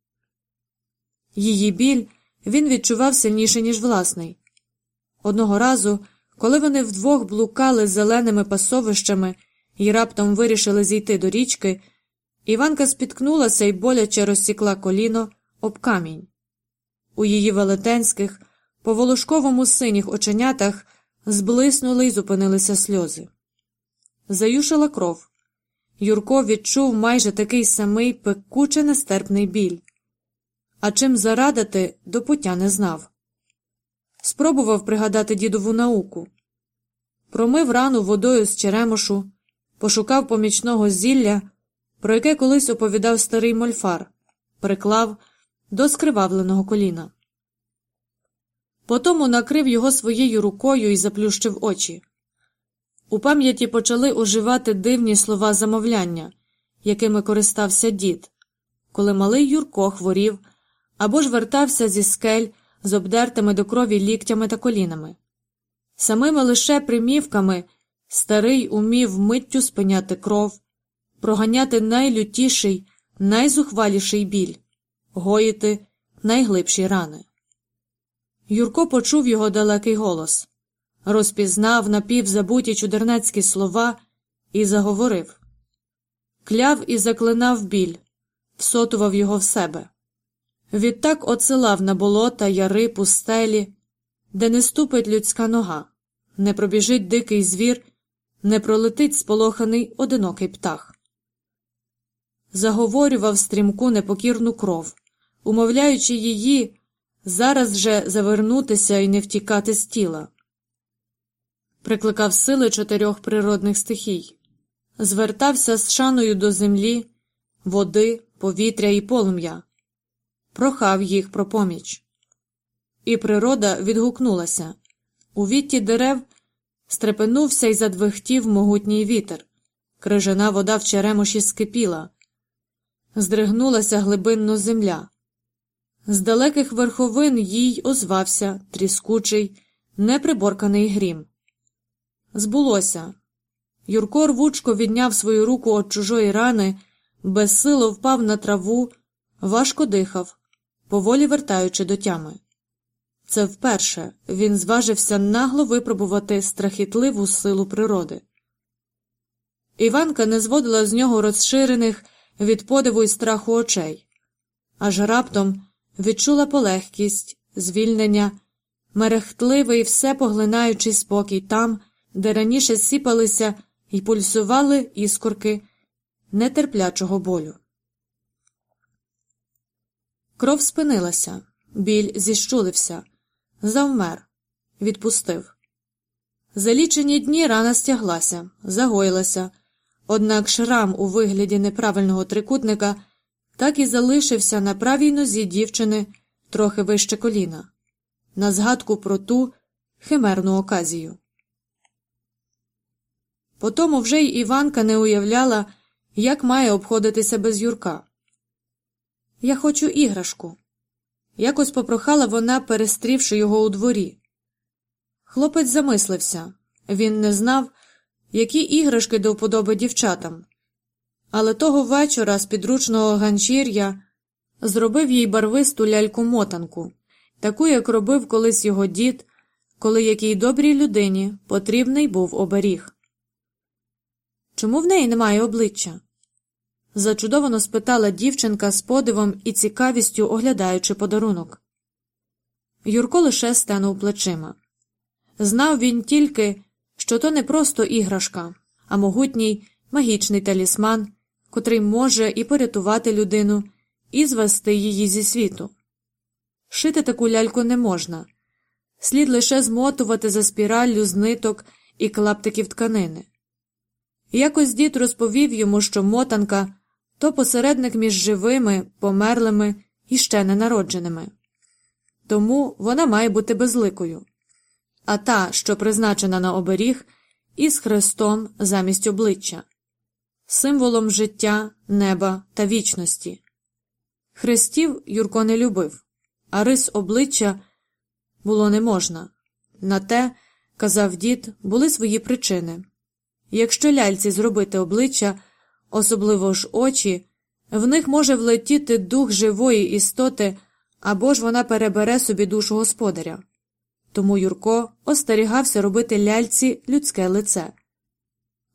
Її біль він відчував сильніше, ніж власний. Одного разу, коли вони вдвох блукали зеленими пасовищами і раптом вирішили зійти до річки, Іванка спіткнулася і боляче розсікла коліно об камінь. У її велетенських, по волошковому синіх оченятах зблиснули й зупинилися сльози. Заюшила кров. Юрко відчув майже такий самий пекуче нестерпний біль. А чим зарадити, до пуття не знав. Спробував пригадати дідову науку. Промив рану водою з черемошу, пошукав помічного зілля, про яке колись оповідав старий мольфар, приклав до скривавленого коліна. Потому накрив його своєю рукою і заплющив очі. У пам'яті почали оживати дивні слова замовляння, якими користався дід, коли малий Юрко хворів або ж вертався зі скель з обдертими до крові ліктями та колінами. Самими лише примівками старий умів миттю спиняти кров, проганяти найлютіший, найзухваліший біль, гоїти найглибші рани. Юрко почув його далекий голос, розпізнав напівзабуті чудернацькі слова і заговорив кляв і заклинав біль, всотував його в себе. Відтак оцелав на болота, яри, пустелі, де не ступить людська нога, не пробіжить дикий звір, не пролетить сполоханий одинокий птах. Заговорював стрімку непокірну кров, умовляючи її зараз же завернутися і не втікати з тіла. Прикликав сили чотирьох природних стихій, звертався з шаною до землі, води, повітря і полум'я, прохав їх про поміч. І природа відгукнулася у вітті дерев стрепенувся і задвихтів могутній вітер, крижана вода в черемоші скипіла, здригнулася глибинно земля. З далеких верховин їй озвався тріскучий, неприборканий грім. Збулося. Юрко рвучко відняв свою руку від чужої рани, безсило впав на траву, важко дихав, поволі вертаючи до тями. Це вперше він зважився нагло випробувати страхітливу силу природи. Іванка не зводила з нього розширених від подиву й страху очей, аж раптом відчула полегкість, звільнення, мерехтливий все поглинаючий спокій там, де раніше сіпалися і пульсували іскорки нетерплячого болю. Кров спинилася, біль зіщулився, завмер, відпустив. За лічені дні рана стяглася, загоїлася, однак шрам у вигляді неправильного трикутника так і залишився на правій нозі дівчини трохи вище коліна, на згадку про ту химерну оказію. Потому вже й Іванка не уявляла, як має обходитися без Юрка. Я хочу іграшку. Якось попрохала вона, перестрівши його у дворі. Хлопець замислився він не знав, які іграшки до вподоби дівчатам. Але того вечора з підручного ганчір'я зробив їй барвисту ляльку мотанку, таку, як робив колись його дід, коли якій добрій людині потрібний був оберіг. Чому в неї немає обличчя? Зачудовано спитала дівчинка з подивом і цікавістю оглядаючи подарунок. Юрко лише стенув плечима. Знав він тільки, що то не просто іграшка, а могутній магічний талісман, котрий може і порятувати людину, і звести її зі світу. Шити таку ляльку не можна, слід лише змотувати за спіраллю з ниток і клаптиків тканини. Якось дід розповів йому, що мотанка то посередник між живими, померлими і ще ненародженими. Тому вона має бути безликою, а та, що призначена на оберіг, із хрестом замість обличчя, символом життя, неба та вічності. Хрестів Юрко не любив, а рис обличчя було не можна. На те, казав дід, були свої причини. Якщо ляльці зробити обличчя, особливо ж очі, в них може влетіти дух живої істоти або ж вона перебере собі душу господаря. Тому Юрко остерігався робити ляльці людське лице,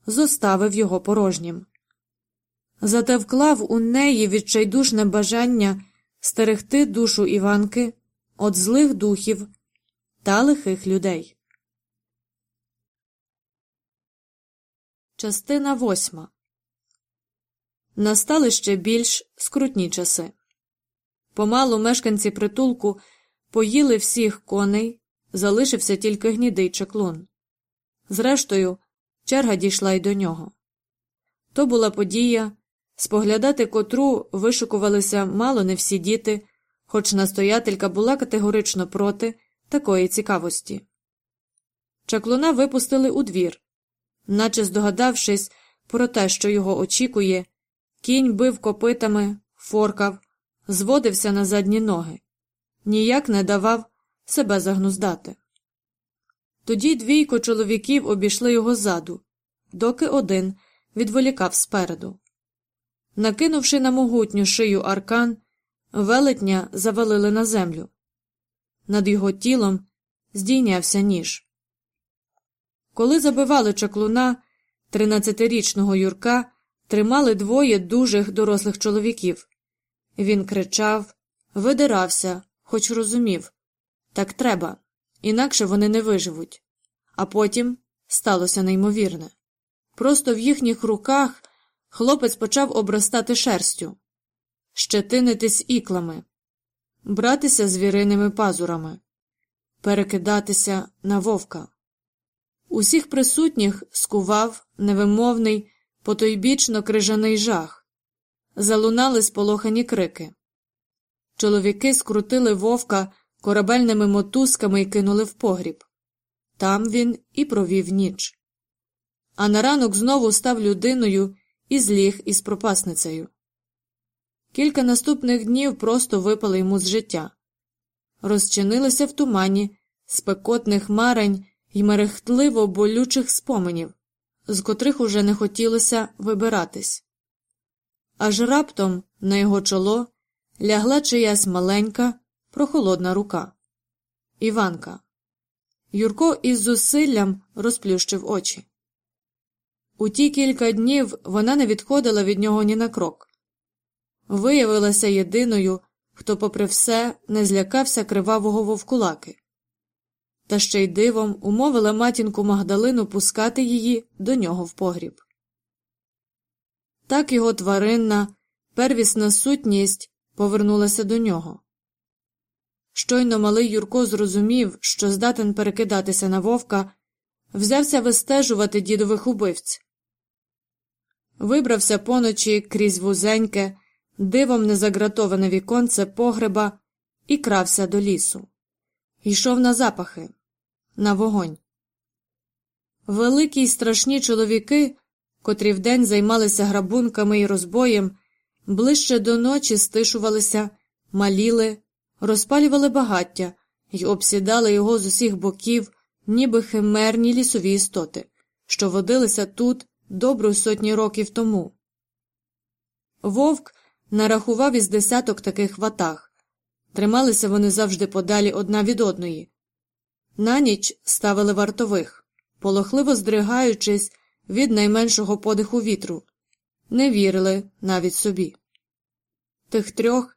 зоставив його порожнім. Зате вклав у неї відчайдушне бажання стерегти душу Іванки від злих духів та лихих людей. Частина восьма Настали ще більш скрутні часи. Помалу мешканці притулку поїли всіх коней, залишився тільки гнідий чеклун. Зрештою, черга дійшла й до нього. То була подія, споглядати котру вишукувалися мало не всі діти, хоч настоятелька була категорично проти такої цікавості. Чаклуна випустили у двір, наче здогадавшись про те, що його очікує, кінь бив копитами, форкав, зводився на задні ноги, ніяк не давав себе загнуздати. Тоді двійко чоловіків обійшли його ззаду, доки один відволікав спереду. Накинувши на могутню шию аркан, велетня завалили на землю. Над його тілом здійнявся ніж. Коли забивали чаклуна, тринадцятирічного Юрка тримали двоє дужих дорослих чоловіків. Він кричав, видирався, хоч розумів так треба, інакше вони не виживуть. А потім сталося неймовірне. Просто в їхніх руках хлопець почав обростати шерстю, щетинитись іклами, братися звіриними пазурами, перекидатися на вовка. Усіх присутніх скував невимовний, потойбічно крижаний жах, залунали сполохані крики. Чоловіки скрутили вовка корабельними мотузками і кинули в погріб. Там він і провів ніч. А на ранок знову став людиною і зліг із пропасницею. Кілька наступних днів просто випали йому з життя, розчинилися в тумані спекотних марень й мерехтливо болючих споменів, з котрих уже не хотілося вибиратись. Аж раптом на його чоло лягла чиясь маленька, прохолодна рука. Іванка. Юрко із зусиллям розплющив очі. У ті кілька днів вона не відходила від нього ні на крок. Виявилася єдиною, хто, попри все, не злякався кривавого вовкулаки, та ще й дивом умовила матінку Магдалину пускати її до нього в погріб. Так його тваринна, первісна сутність повернулася до нього. Щойно малий Юрко зрозумів, що здатен перекидатися на вовка, взявся вистежувати дідових убивць. Вибрався поночі крізь вузеньке, дивом незагратоване віконце погреба і крався до лісу. Йшов на запахи, на вогонь. Великі й страшні чоловіки, котрі вдень займалися грабунками і розбоєм, ближче до ночі стишувалися, маліли розпалювали багаття й обсідали його з усіх боків, ніби химерні лісові істоти, що водилися тут добру сотні років тому. Вовк нарахував із десяток таких ватаг. Трималися вони завжди подалі одна від одної. На ніч ставили вартових, полохливо здригаючись від найменшого подиху вітру, не вірили навіть собі. Тих трьох,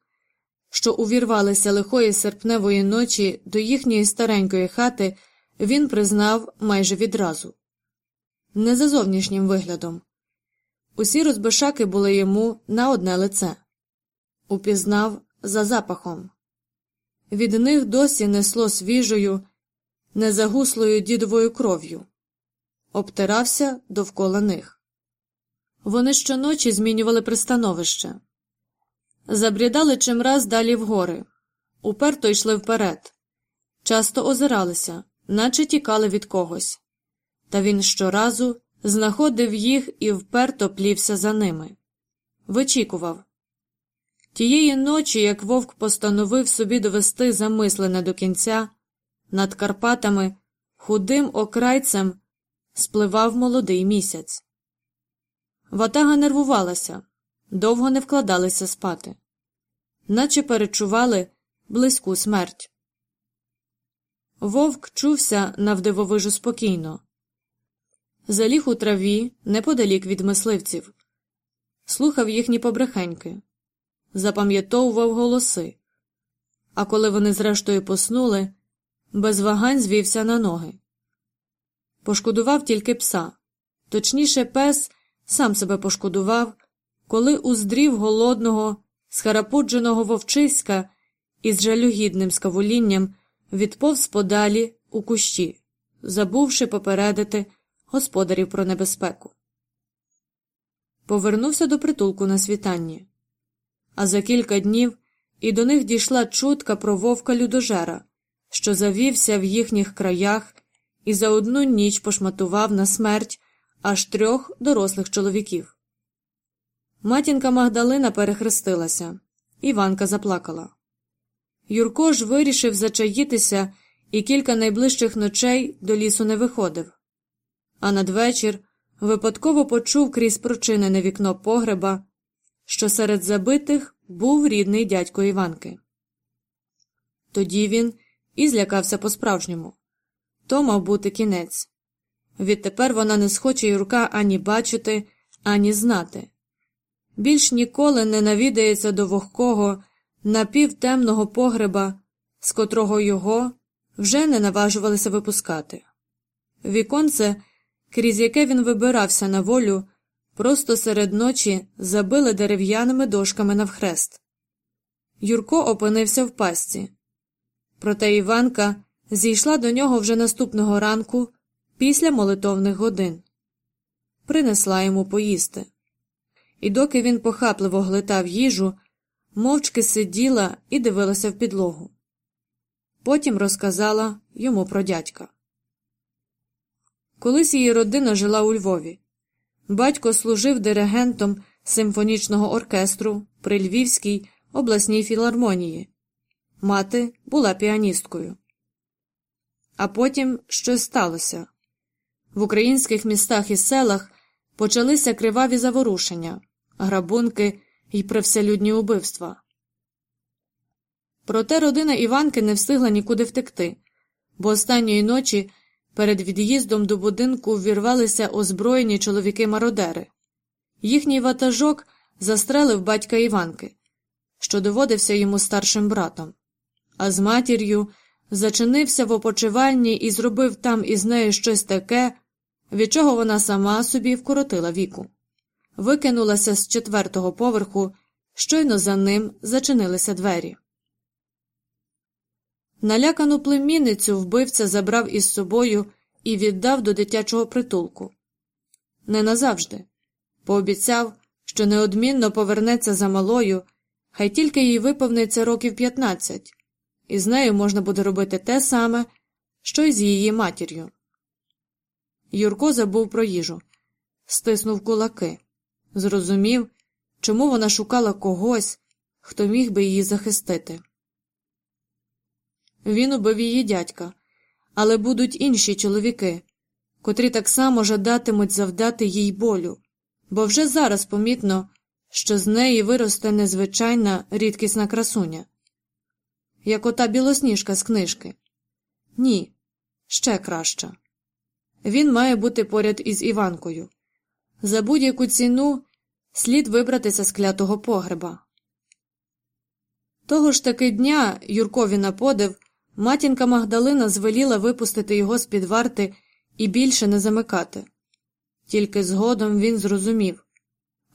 що увірвалися лихої серпневої ночі до їхньої старенької хати, він признав майже відразу не за зовнішнім виглядом. Усі розбишаки були йому на одне лице, упізнав за запахом. Від них досі несло свіжою, незагуслою дідовою кров'ю, обтирався довкола них. Вони щоночі змінювали пристановище, забрідали чимраз далі вгори, уперто йшли вперед, часто озиралися, наче тікали від когось, та він щоразу знаходив їх і вперто плівся за ними. Вичікував. Тієї ночі, як вовк постановив собі довести замислене до кінця, над Карпатами худим окрайцем спливав молодий місяць. Ватага нервувалася, довго не вкладалися спати, наче перечували близьку смерть. Вовк чувся навдивовижу спокійно, заліг у траві неподалік від мисливців, слухав їхні побрехеньки, запам'ятовував голоси, а коли вони зрештою поснули, без вагань звівся на ноги. Пошкодував тільки пса, точніше, пес сам себе пошкодував, коли уздрів голодного, схарапудженого вовчиська із жалюгідним скавулінням відповз подалі у кущі, забувши попередити господарів про небезпеку. Повернувся до притулку на світанні, а за кілька днів і до них дійшла чутка про вовка людожера, що завівся в їхніх краях і за одну ніч пошматував на смерть аж трьох дорослих чоловіків. Матінка Магдалина перехрестилася, Іванка заплакала. Юрко ж вирішив зачаїтися і кілька найближчих ночей до лісу не виходив а надвечір випадково почув крізь прочинене вікно погреба, що серед забитих був рідний дядько Іванки. Тоді він і злякався по-справжньому то мав бути кінець. Відтепер вона не схоче Юрка ані бачити, ані знати. Більш ніколи не навідається до вогкого, напівтемного погреба, з котрого його вже не наважувалися випускати. Віконце крізь яке він вибирався на волю, просто серед ночі забили дерев'яними дошками навхрест. Юрко опинився в пастці. Проте Іванка зійшла до нього вже наступного ранку після молитовних годин, принесла йому поїсти. І доки він похапливо глитав їжу, мовчки сиділа і дивилася в підлогу. Потім розказала йому про дядька. Колись її родина жила у Львові. Батько служив диригентом симфонічного оркестру при Львівській обласній філармонії. Мати була піаністкою. А потім щось сталося. В українських містах і селах почалися криваві заворушення, грабунки і привселюдні убивства. Проте родина Іванки не встигла нікуди втекти, бо останньої ночі Перед від'їздом до будинку ввірвалися озброєні чоловіки-мародери. Їхній ватажок застрелив батька Іванки, що доводився йому старшим братом, а з матір'ю зачинився в опочивальні і зробив там із нею щось таке, від чого вона сама собі вкоротила віку. Викинулася з четвертого поверху, щойно за ним зачинилися двері. Налякану племінницю вбивця забрав із собою і віддав до дитячого притулку. Не назавжди. Пообіцяв, що неодмінно повернеться за малою, хай тільки їй виповниться років 15, і з нею можна буде робити те саме, що й з її матір'ю. Юрко забув про їжу, стиснув кулаки, зрозумів, чому вона шукала когось, хто міг би її захистити. Він убив її дядька, але будуть інші чоловіки, котрі так само жадатимуть завдати їй болю, бо вже зараз помітно, що з неї виросте незвичайна рідкісна красуня, як ота білосніжка з книжки. Ні, ще краща. Він має бути поряд із Іванкою. За будь-яку ціну слід вибратися з клятого погреба. Того ж таки дня Юркові на подив матінка Магдалина звеліла випустити його з під варти і більше не замикати. Тільки згодом він зрозумів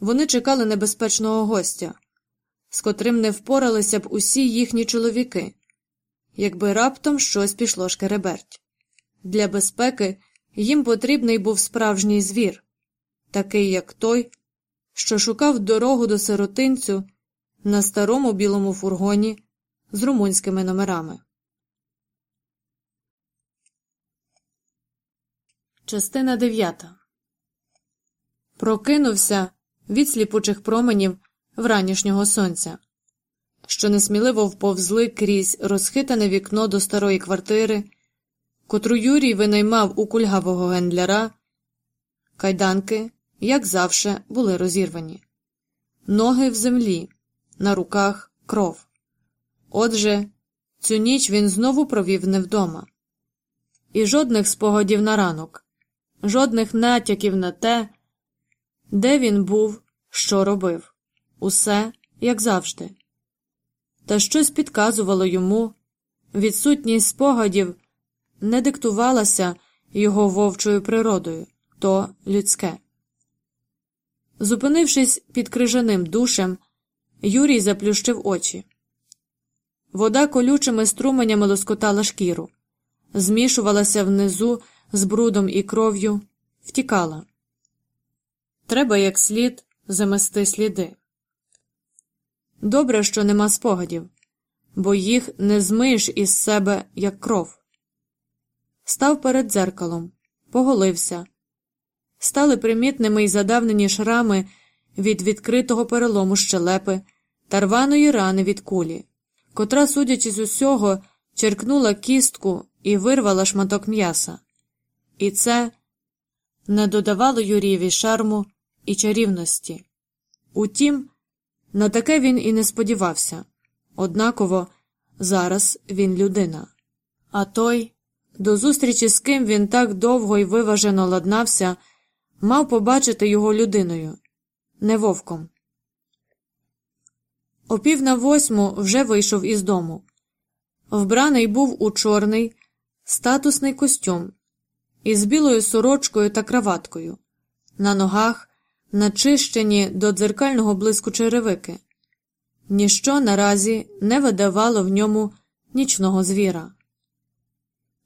вони чекали небезпечного гостя, з котрим не впоралися б усі їхні чоловіки, якби раптом щось пішло шкереберть. Для безпеки їм потрібний був справжній звір, такий, як той, що шукав дорогу до сиротинцю на старому білому фургоні з румунськими номерами. Частина дев'ята Прокинувся від сліпучих променів вранішнього сонця, що несміливо вповзли крізь розхитане вікно до старої квартири, котру Юрій винаймав у кульгавого гендляра. Кайданки, як завше, були розірвані, ноги в землі, на руках кров. Отже, цю ніч він знову провів не вдома. І жодних спогадів на ранок, жодних натяків на те, де він був, що робив, усе як завжди. Та щось підказувало йому, відсутність спогадів не диктувалася його вовчою природою, то людське. Зупинившись під крижаним душем, Юрій заплющив очі. Вода колючими струменями лоскотала шкіру, змішувалася внизу з брудом і кров'ю, втікала. Треба як слід замести сліди. Добре, що нема спогадів, бо їх не змиєш із себе, як кров. Став перед дзеркалом, поголився. Стали примітними й задавнені шрами від відкритого перелому щелепи та рваної рани від кулі, котра, судячи з усього, черкнула кістку і вирвала шматок м'яса. І це не додавало Юрієві шарму і чарівності. Утім, на таке він і не сподівався однаково зараз він людина. А той, до зустрічі з ким він так довго й виважено ладнався, мав побачити його людиною, не вовком. О пів на восьму вже вийшов із дому. Вбраний був у чорний, статусний костюм із білою сорочкою та краваткою, на ногах начищені до дзеркального блиску черевики. Ніщо наразі не видавало в ньому нічного звіра.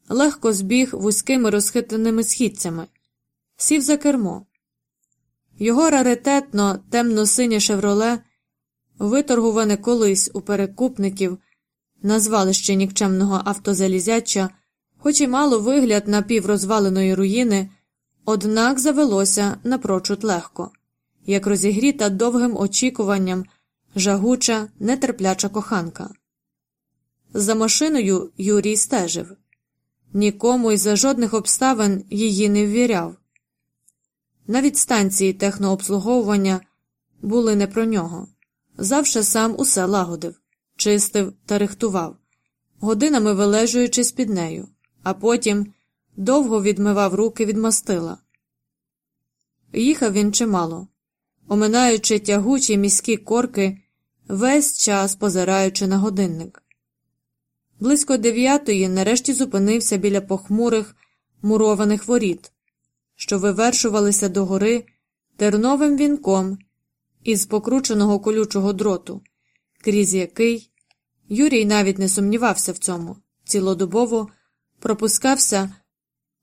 Легко збіг вузькими розхитаними східцями, сів за кермо. Його раритетно темно синє шевроле, виторгуване колись у перекупників на звалище нікчемного автозалізяча, хоч і мало вигляд напіврозваленої руїни, однак завелося напрочуд легко, як розігріта довгим очікуванням жагуча, нетерпляча коханка. За машиною Юрій стежив нікому й за жодних обставин її не ввіряв. Навіть станції технообслуговування були не про нього. Завше сам усе лагодив, чистив та рихтував, годинами вилежуючись під нею, а потім довго відмивав руки від мастила. Їхав він чимало, оминаючи тягучі міські корки, весь час позираючи на годинник. Близько дев'ятої нарешті зупинився біля похмурих мурованих воріт, що вивершувалися догори терновим вінком із покрученого колючого дроту, крізь який Юрій навіть не сумнівався в цьому, цілодобово пропускався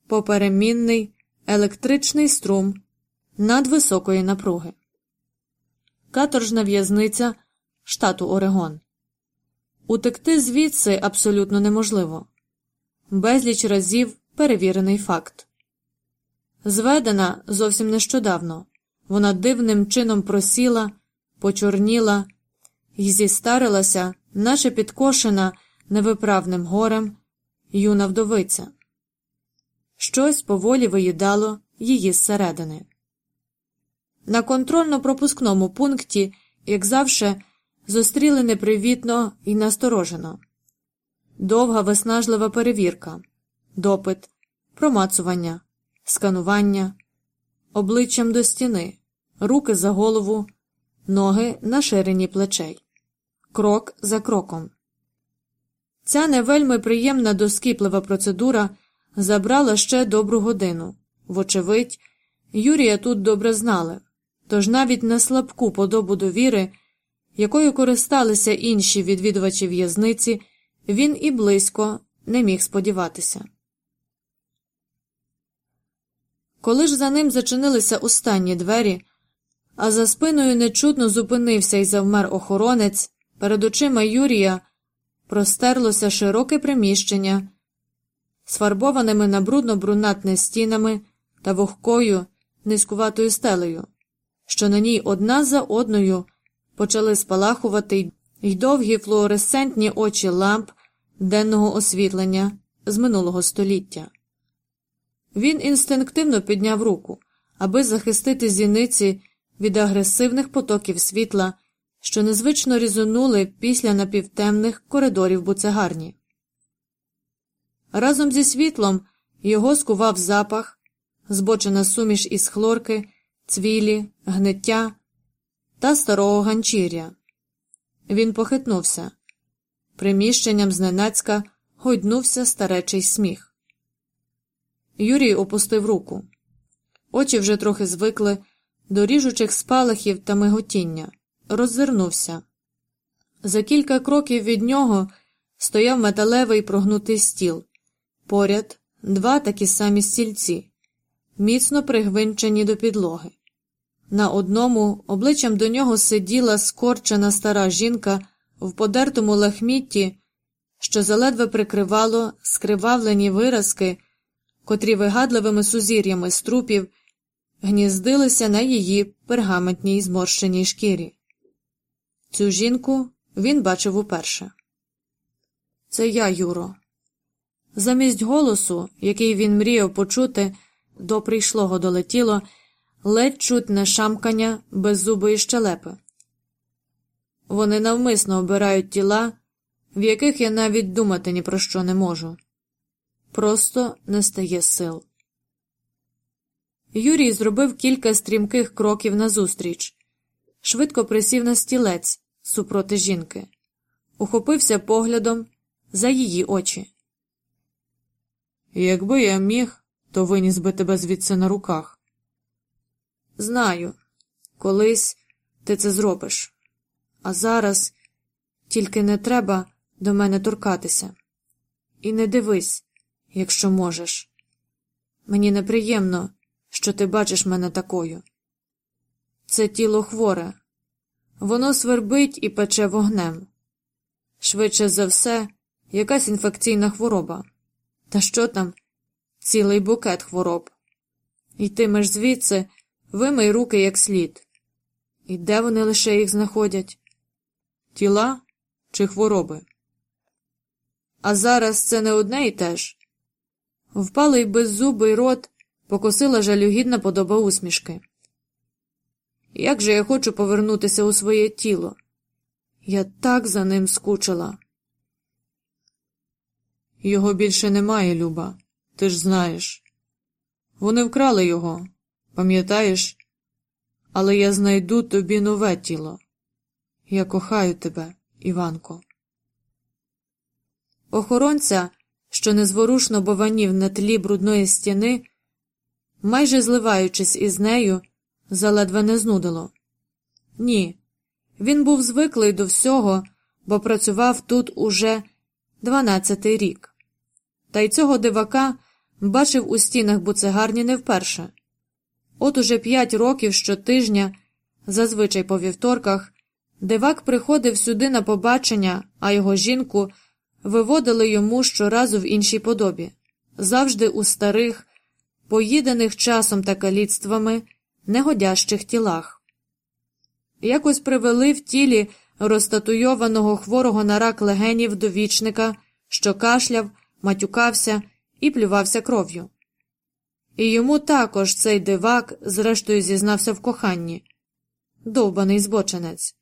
поперемінний електричний струм надвисокої напруги. Каторжна в'язниця штату Орегон. Утекти звідси абсолютно неможливо. Безліч разів перевірений факт. Зведена зовсім нещодавно, вона дивним чином просіла, почорніла і зістарилася, наче підкошена невиправним горем, юна вдовиця. Щось поволі виїдало її зсередини. На контрольно-пропускному пункті, як завжди, зустріли непривітно і насторожено. Довга виснажлива перевірка, допит, промацування, сканування, обличчям до стіни, руки за голову, ноги на ширині плечей, крок за кроком. Ця не вельми приємна доскіплива процедура забрала ще добру годину. Вочевидь, Юрія тут добре знали, тож навіть на слабку подобу довіри, якою користалися інші відвідувачі в'язниці, він і близько не міг сподіватися. Коли ж за ним зачинилися останні двері, а за спиною нечутно зупинився і завмер охоронець, перед очима Юрія простерлося широке приміщення з фарбованими на брудно-брунатне стінами та вогкою низькуватою стелею, що на ній одна за одною почали спалахувати й довгі флуоресцентні очі ламп денного освітлення з минулого століття. Він інстинктивно підняв руку, аби захистити зіниці від агресивних потоків світла, що незвично різонули після напівтемних коридорів буцегарні. Разом зі світлом його скував запах, збочена суміш із хлорки, цвілі, гниття та старого ганчір'я. Він похитнувся. Приміщенням зненацька гойднувся старечий сміх. Юрій опустив руку. Очі вже трохи звикли до ріжучих спалахів та миготіння. Роззирнувся. За кілька кроків від нього стояв металевий прогнутий стіл, поряд два такі самі стільці, міцно пригвинчені до підлоги. На одному обличчям до нього сиділа скорчена стара жінка в подертому лахмітті, що заледве прикривало скривавлені виразки, котрі вигадливими сузір'ями струпів гніздилися на її пергаментній зморщеній шкірі. Цю жінку він бачив уперше. Це я, Юро. Замість голосу, який він мріяв почути, до прийшлого долетіло, ледь чутне шамкання беззубої щелепи. Вони навмисно обирають тіла, в яких я навіть думати ні про що не можу. Просто не стає сил. Юрій зробив кілька стрімких кроків назустріч, швидко присів на стілець супроти жінки, ухопився поглядом за її очі. Якби я міг, то виніс би тебе звідси на руках. Знаю, колись ти це зробиш, а зараз тільки не треба до мене торкатися. І не дивись, якщо можеш. Мені неприємно, що ти бачиш мене такою. Це тіло хворе, воно свербить і пече вогнем. Швидше за все, якась інфекційна хвороба. Та що там? Цілий букет хвороб. Йтимеш звідси, вимий руки як слід. І де вони лише їх знаходять? Тіла чи хвороби? А зараз це не одне і те ж. Впалий беззубий рот покосила жалюгідна подоба усмішки. Як же я хочу повернутися у своє тіло? Я так за ним скучила. Його більше немає, Люба, ти ж знаєш. Вони вкрали його, пам'ятаєш? Але я знайду тобі нове тіло. Я кохаю тебе, Іванко. Охоронця, що незворушно бованів на тлі брудної стіни, майже зливаючись із нею, заледве не знудило. Ні, він був звиклий до всього, бо працював тут уже дванадцятий рік. Та й цього дивака бачив у стінах буцегарні не вперше. От уже п'ять років щотижня, зазвичай по вівторках, дивак приходив сюди на побачення, а його жінку виводили йому щоразу в іншій подобі, завжди у старих, поїдених часом та каліцтвами, негодящих тілах. Якось привели в тілі розтатуйованого хворого на рак легенів довічника, що кашляв, матюкався і плювався кров'ю. І йому також цей дивак, зрештою, зізнався в коханні довбаний збоченець.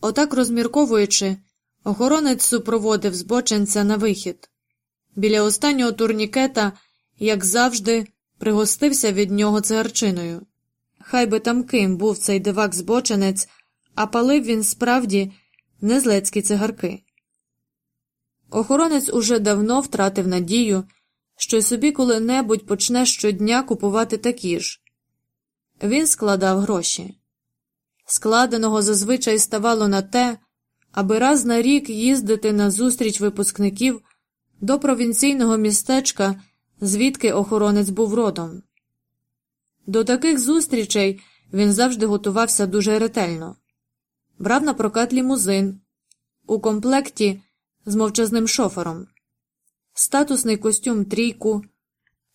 Отак, розмірковуючи, охоронець супроводив збоченця на вихід. Біля останнього турнікета, як завжди, пригостився від нього цигарчиною. Хай би там ким був цей дивак збоченець, а палив він справді незлецькі цигарки. Охоронець уже давно втратив надію, що собі коли-небудь почне щодня купувати такі ж. Він складав гроші. Складеного зазвичай ставало на те, аби раз на рік їздити на зустріч випускників до провінційного містечка, звідки охоронець був родом. До таких зустрічей він завжди готувався дуже ретельно, брав на прокат лімузин, у комплекті з мовчазним шофером, статусний костюм трійку,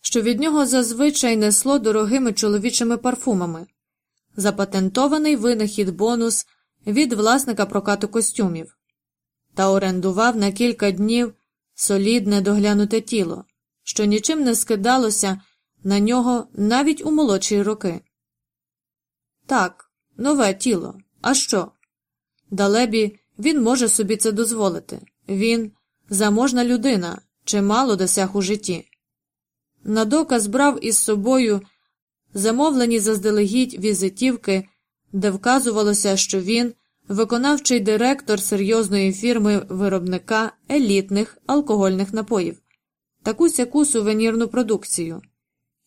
що від нього зазвичай несло дорогими чоловічими парфумами, запатентований винахід бонус від власника прокату костюмів, та орендував на кілька днів солідне доглянуте тіло, що нічим не скидалося на нього навіть у молодші роки. Так, нове тіло. А що? Далебі він може собі це дозволити. Він заможна людина, чимало досяг у житті. На доказ брав із собою замовлені заздалегідь візитівки, де вказувалося, що він виконавчий директор серйозної фірми виробника елітних алкогольних напоїв, таку сяку сувенірну продукцію,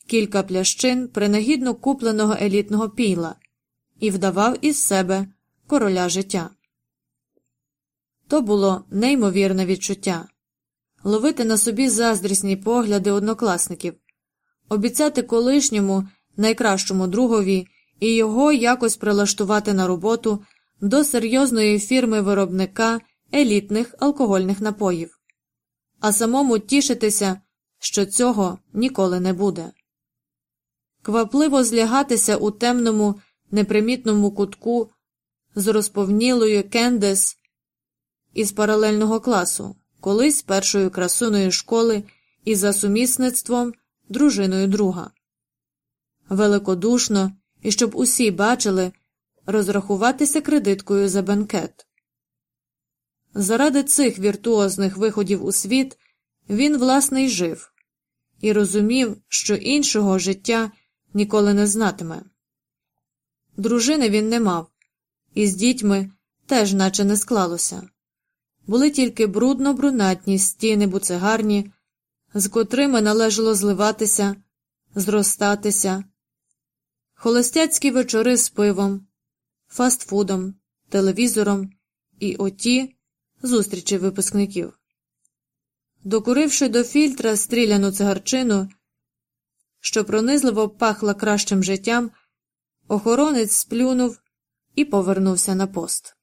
кілька плящин принагідно купленого елітного пійла і вдавав із себе короля життя. То було неймовірне відчуття ловити на собі заздрісні погляди однокласників, обіцяти колишньому найкращому другові і його якось прилаштувати на роботу до серйозної фірми виробника елітних алкогольних напоїв, а самому тішитися, що цього ніколи не буде. Квапливо злягатися у темному, непримітному кутку з розповнілою Кендес із паралельного класу, колись першою красуною школи і за сумісництвом дружиною друга. Великодушно і щоб усі бачили розрахуватися кредиткою за бенкет. Заради цих віртуозних виходів у світ він, власне, й жив і розумів, що іншого життя ніколи не знатиме. Дружини він не мав, і з дітьми теж наче не склалося були тільки брудно брунатні стіни буцегарні, з котрими належало зливатися, зростатися, холостяцькі вечори з пивом, фастфудом, телевізором і оті зустрічі випускників. Докуривши до фільтра стріляну цигарчину, що пронизливо пахла кращим життям, охоронець сплюнув і повернувся на пост.